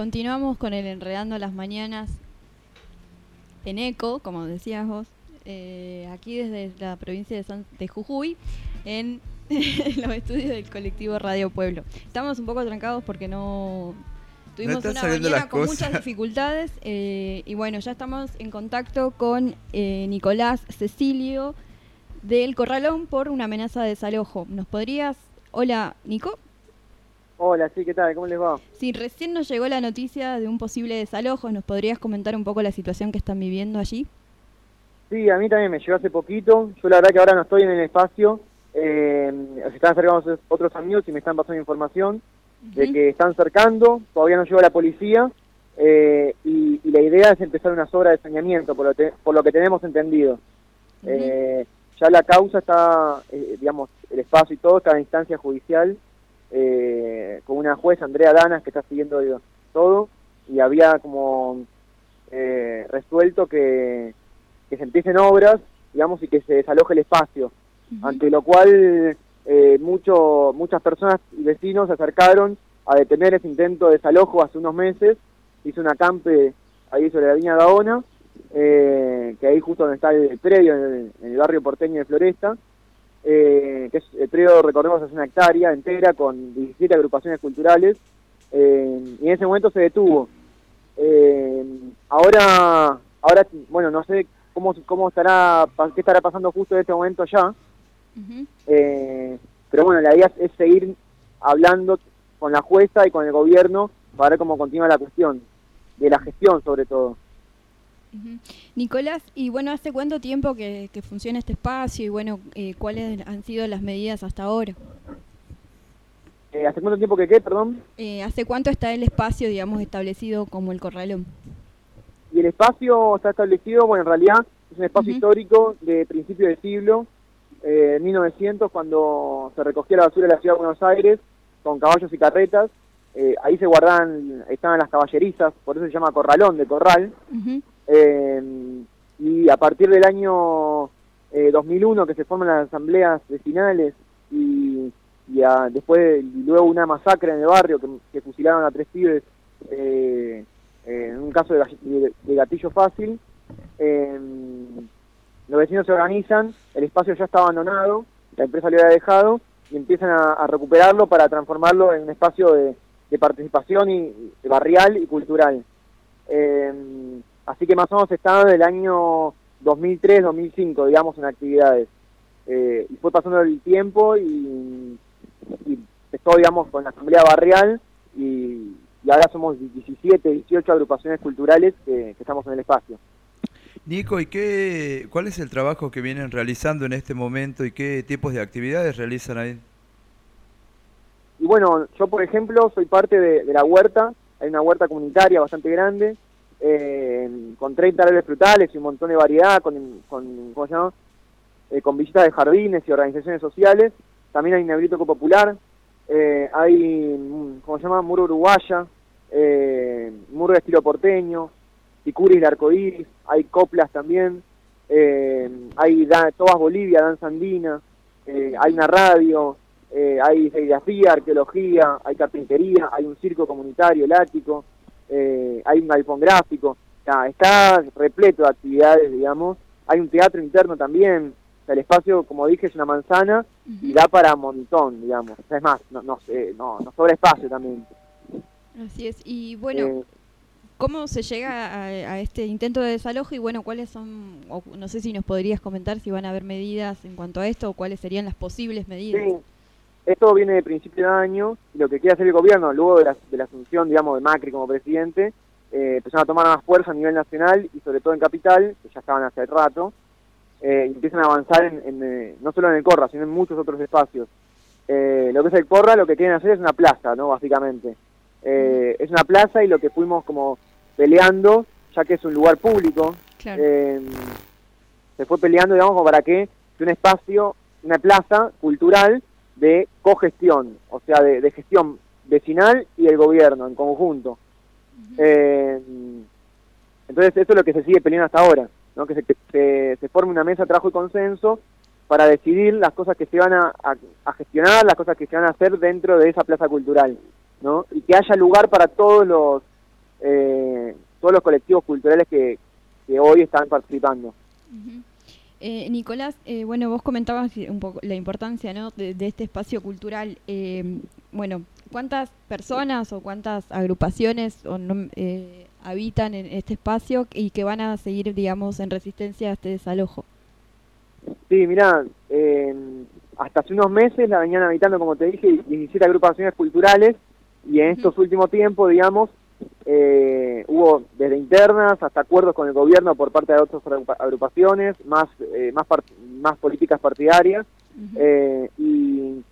Continuamos con el Enredando las Mañanas en ECO, como decías vos, eh, aquí desde la provincia de, San- de Jujuy, en los estudios del colectivo Radio Pueblo. Estamos un poco trancados porque no tuvimos una mañana con cosas. muchas dificultades eh, y bueno, ya estamos en contacto con eh, Nicolás Cecilio del Corralón por una amenaza de desalojo. ¿Nos podrías... Hola, Nico. Hola, sí, ¿qué tal? ¿Cómo les va? Si recién nos llegó la noticia de un posible desalojo, ¿nos podrías comentar un poco la situación que están viviendo allí? Sí, a mí también me llegó hace poquito. Yo la verdad que ahora no estoy en el espacio. Eh, se están acercando otros amigos y me están pasando información de que están cercando. Todavía no llegó la policía. eh, y, y la idea es empezar unas obras de saneamiento, por lo, te- por lo que tenemos entendido. Eh, ya la causa está, eh, digamos, el espacio y todo está en instancia judicial eh, con una jueza, Andrea Danas, que está siguiendo todo. Y había como eh, resuelto que, que se empiecen obras, digamos, y que se desaloje el espacio. Ante lo cual eh, mucho, muchas personas y vecinos se acercaron a detener ese intento de desalojo hace unos meses. Hizo un acampe ahí sobre la Viña Gaona, eh, que ahí justo donde está el predio, en el, en el barrio porteño de Floresta, eh, que es, el predio, recordemos, es una hectárea entera con 17 agrupaciones culturales, eh, y en ese momento se detuvo. Eh, ahora, ahora, bueno, no sé cómo, cómo estará, pa- qué estará pasando justo en este momento allá, eh, pero bueno, la idea es seguir hablando con la jueza y con el gobierno para ver cómo continúa la cuestión, de la gestión sobre todo. Nicolás, y bueno, ¿hace cuánto tiempo que, que funciona este espacio y bueno, eh, cuáles han sido las medidas hasta ahora? Eh, ¿Hace cuánto tiempo que qué, perdón? Eh, ¿Hace cuánto está el espacio, digamos, establecido como el corralón? Y el espacio está establecido, bueno, en realidad es un espacio histórico de principio del siglo, eh, 1900, cuando se recogía la basura de la ciudad de Buenos Aires con caballos y carretas. Eh, ahí se guardaban, estaban las caballerizas, por eso se llama corralón, de corral. Eh, y a partir del año eh, 2001 que se forman las asambleas vecinales y, y a- después y luego una masacre en el barrio que, que fusilaron a tres pibes eh, en un caso de, gatillo fácil eh, los vecinos se organizan el espacio ya está abandonado la empresa lo había dejado y empiezan a, recuperarlo para transformarlo en un espacio de, de participación y barrial y cultural. Eh, así que más o menos está del año 2003-2005, digamos, en actividades. Eh, y fue pasando el tiempo y, y empezó, digamos, con la asamblea barrial y, y ahora somos 17, 18 agrupaciones culturales que, que estamos en el espacio. Nico, ¿y qué, cuál es el trabajo que vienen realizando en este momento y qué tipos de actividades realizan ahí? Y bueno, yo por ejemplo soy parte de, de la huerta, hay una huerta comunitaria bastante grande, eh, con 30 árboles frutales y un montón de variedad, con, con, ¿cómo se llama? Eh, con visitas de jardines y organizaciones sociales. También hay negrito popular, eh, hay, ¿cómo se llama? Muro uruguaya, eh, muro de estilo porteño, ticuris de arcoíris, hay coplas también, hay da, Tobas Bolivia, danza andina, hay una radio, hay serigrafía, arqueología, hay carpintería, hay un circo comunitario, el ático, eh, hay un galpón gráfico, está repleto de actividades, digamos, hay un teatro interno también, o sea, el espacio, como dije, es una manzana y da para un montón, digamos, O sea, es más, no, no, sé, no, no sobra espacio también. Así es. Y bueno, Eh, ¿cómo se llega a, a este intento de desalojo y bueno, cuáles son, o no sé si nos podrías comentar si van a haber medidas en cuanto a esto o cuáles serían las posibles medidas? Sí, esto viene de principio de año y lo que quiere hacer el gobierno luego de la, de la asunción, digamos, de Macri como presidente eh, empezaron a tomar más fuerza a nivel nacional y sobre todo en Capital, que ya estaban hace rato, eh, y empiezan a avanzar en, en, eh, no solo en el Corra, sino en muchos otros espacios. Eh, lo que es el Corra, lo que quieren hacer es una plaza, ¿no? Básicamente. Es una plaza y lo que fuimos como peleando, ya que es un lugar público, eh, se fue peleando, digamos, como para que un espacio, una plaza cultural de cogestión, o sea, de, de gestión vecinal y del gobierno en conjunto. Eh, entonces, eso es lo que se sigue peleando hasta ahora, ¿no? que, se, que se, se forme una mesa de trabajo y consenso para decidir las cosas que se van a, a- a gestionar, las cosas que se van a hacer dentro de esa plaza cultural, ¿no? y que haya lugar para todos los eh, todos los colectivos culturales que, que hoy están participando. Eh, Nicolás, eh, bueno, vos comentabas un poco la importancia ¿no? de, de este espacio cultural. Eh, bueno, ¿cuántas personas o cuántas agrupaciones o no- eh, habitan en este espacio y que van a seguir, digamos, en resistencia a este desalojo? Sí, mira, hasta hace unos meses la venían habitando, como te dije, 17 agrupaciones culturales y en estos últimos tiempos, digamos, eh, hubo desde internas hasta acuerdos con el gobierno por parte de otras agrupa- agrupaciones, más, eh, más, más políticas partidarias eh, y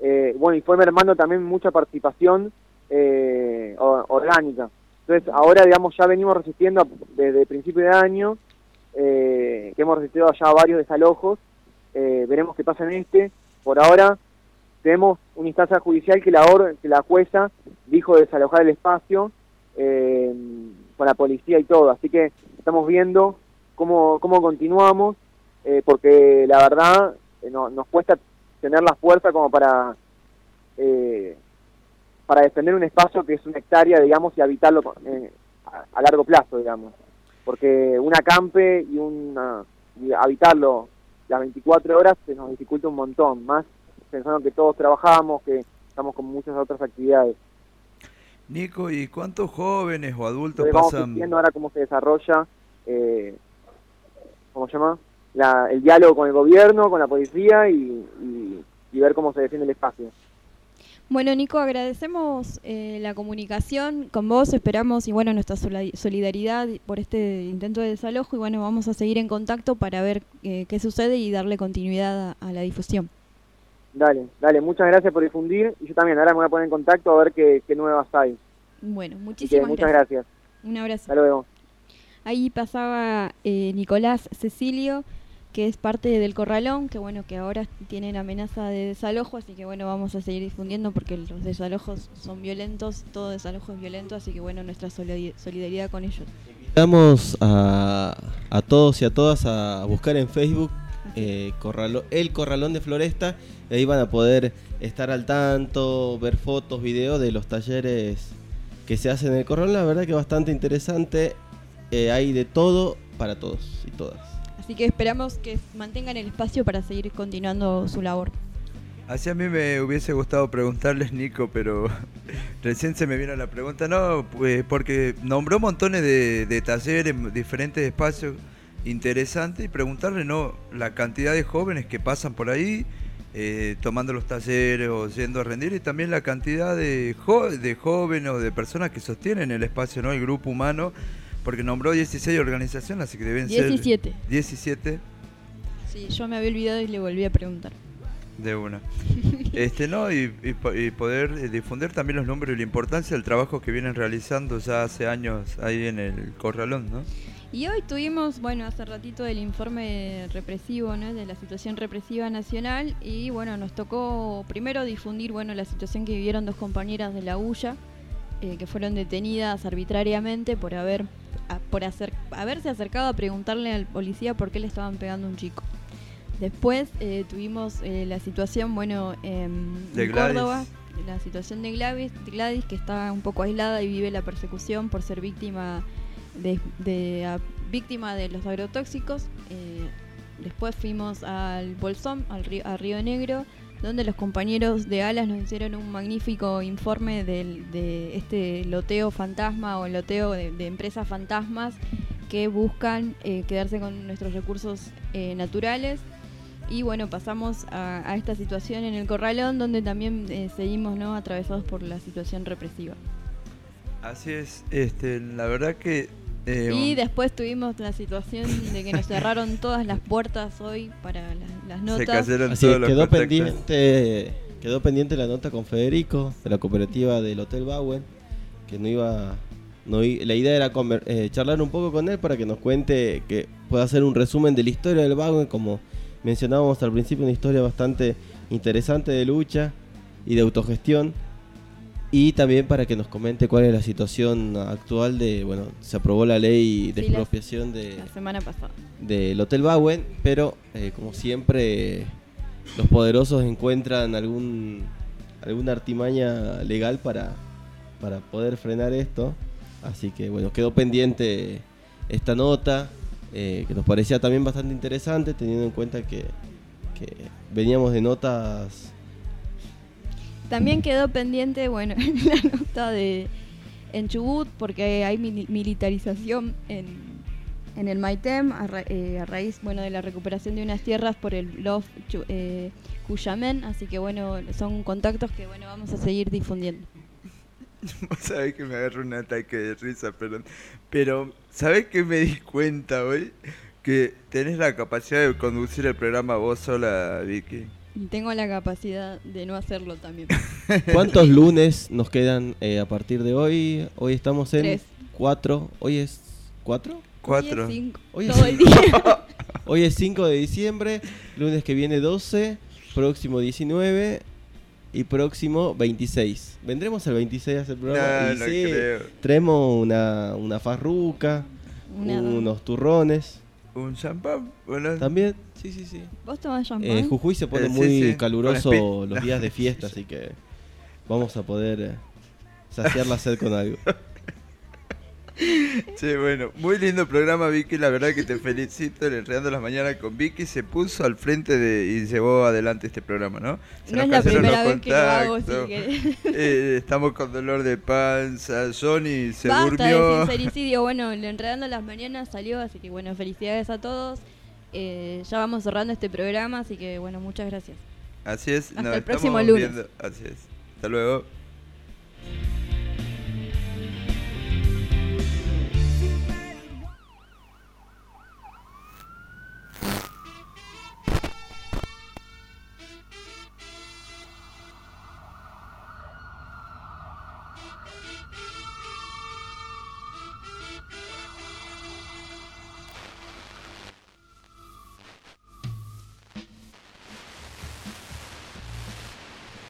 eh, bueno, y fue mermando también mucha participación eh, orgánica. Entonces, ahora, digamos, ya venimos resistiendo desde principio de año, eh, que hemos resistido ya varios desalojos, eh, veremos qué pasa en este. Por ahora, tenemos una instancia judicial que la, or- que la jueza dijo desalojar el espacio eh, con la policía y todo, así que estamos viendo cómo, cómo continuamos, eh, porque la verdad eh, no- nos cuesta tener la fuerza como para eh, para defender un espacio que es una hectárea, digamos, y habitarlo eh, a, a largo plazo, digamos. Porque un acampe y, una, habitarlo las 24 horas se nos dificulta un montón, más pensando que todos trabajamos, que estamos con muchas otras actividades. Nico, ¿y cuántos jóvenes o adultos Entonces vamos pasan? viendo ahora cómo se desarrolla, eh, ¿cómo se llama? La, el diálogo con el gobierno, con la policía y, y- y ver cómo se defiende el espacio. Bueno, Nico, agradecemos eh, la comunicación con vos, esperamos y bueno, nuestra solidaridad por este intento de desalojo y bueno, vamos a seguir en contacto para ver eh, qué sucede y darle continuidad a, a la difusión. Dale, dale, muchas gracias por difundir y yo también ahora me voy a poner en contacto a ver qué, qué nuevas hay. Bueno, Así que muchísimas muchas gracias. gracias. Un abrazo. Hasta luego. Ahí pasaba eh, Nicolás Cecilio, que es parte del Corralón, que bueno, que ahora tienen amenaza de desalojo, así que bueno, vamos a seguir difundiendo porque los desalojos son violentos, todo desalojo es violento, así que bueno, nuestra solidari- solidaridad con ellos. Invitamos a, a todos y a todas a buscar en Facebook eh, Corralo- El Corralón de Floresta. y ahí van a poder estar al tanto, ver fotos, videos de los talleres que se hacen en el Corralón. La verdad que bastante interesante. Eh, hay de todo para todos y todas. Así que esperamos que mantengan el espacio para seguir continuando su labor. Así a mí me hubiese gustado preguntarles, Nico, pero recién se me vino la pregunta. No, pues porque nombró montones de, de talleres, diferentes espacios interesantes y preguntarle, ¿no? La cantidad de jóvenes que pasan por ahí eh, tomando los talleres o yendo a rendir y también la cantidad de, jo- de jóvenes o de personas que sostienen el espacio, ¿no? El grupo humano, porque nombró 16 organizaciones, así que deben 17. ser 17 Sí, yo me había olvidado y le volví a preguntar. de una. Este, no, y, y po- y poder eh, difundir también los números y la importancia del trabajo que vienen realizando ya hace años ahí en el Corralón, ¿no? Y hoy tuvimos, bueno, hace ratito el informe represivo, ¿no? De la situación represiva nacional y bueno, nos tocó primero difundir, bueno, la situación que vivieron dos compañeras de la ULA, eh, que fueron detenidas arbitrariamente por haber, a- por hacer, haberse acercado a preguntarle al policía por qué le estaban pegando a un chico. Después eh, tuvimos eh, la situación, bueno, em, De en Gladys. Córdoba, la situación de Gladys, Gladys, que está un poco aislada y vive la persecución por ser víctima de, víctima de los agrotóxicos. Eh, después fuimos al Bolsón, al río, a Río Negro, donde los compañeros de Alas nos hicieron un magnífico informe del- de este loteo fantasma o loteo de, empresas fantasmas que buscan eh, quedarse con nuestros recursos eh, naturales. Y bueno, pasamos a, esta situación en el Corralón, donde también seguimos ¿no? atravesados por la situación represiva. Así es, este, la verdad que... eh, Y después tuvimos la situación de que nos cerraron todas las puertas hoy para la- las notas. cancelaron Así es, todos los quedó contactos. pendiente, quedó pendiente la nota con Federico de la cooperativa del Hotel Bowen, que no iba, no i- la idea era conver- eh, charlar un poco con él para que nos cuente, que pueda hacer un resumen de la historia del Bowen, como mencionábamos al principio, una historia bastante interesante de lucha y de autogestión. Y también para que nos comente cuál es la situación actual de, bueno, se aprobó la ley de Sí, la- expropiación de, La semana pasada. del Hotel Bowen, pero eh, como siempre los poderosos encuentran algún alguna artimaña legal para, para poder frenar esto. Así que bueno, quedó pendiente esta nota, eh, que nos parecía también bastante interesante, teniendo en cuenta que, que veníamos de notas... También quedó pendiente, bueno, la nota de en Chubut, porque hay mili- militarización en, en el Maitem a, ra- eh, a raíz bueno de la recuperación de unas tierras por el Chu- eh, Cuyamén, así que bueno, son contactos que bueno vamos a seguir difundiendo. Vos sabés que me agarró un ataque de risa, perdón. Pero, ¿sabés que me di cuenta hoy? Que tenés la capacidad de conducir el programa vos sola, Vicky. Y tengo la capacidad de no hacerlo también. ¿Cuántos lunes nos quedan eh, a partir de hoy? Hoy estamos en Tres. 4. ¿Hoy es 4? Cuatro. Hoy es cinco, Hoy es todo el día. Hoy es 5 de diciembre, lunes que viene 12, próximo 19 y próximo 26. ¿Vendremos el 26 a hacer programa? No, no sí, creo. Traemos una, una farruca, unos turrones. ¿Un champán? Bueno, También, sí, sí, sí. ¿Vos tomás champán? Eh, Jujuy se pone Eh, sí, muy sí, con caluroso los días de fiesta, así que vamos a poder eh, saciar la sed con algo. Sí, bueno, muy lindo programa, Vicky. La verdad que te felicito. El Enredando las Mañanas con Vicky se puso al frente de y llevó adelante este programa, ¿no? Se No nos es la primera vez que lo hago, que... Eh, estamos con dolor de panza. Johnny se Basta durmió. de sincericidio. Bueno, el Enredando las Mañanas salió, así que bueno, felicidades a todos. Eh, ya vamos cerrando este programa, así que bueno, muchas gracias. Así es, Hasta nos el próximo lunes. Así es. Hasta luego.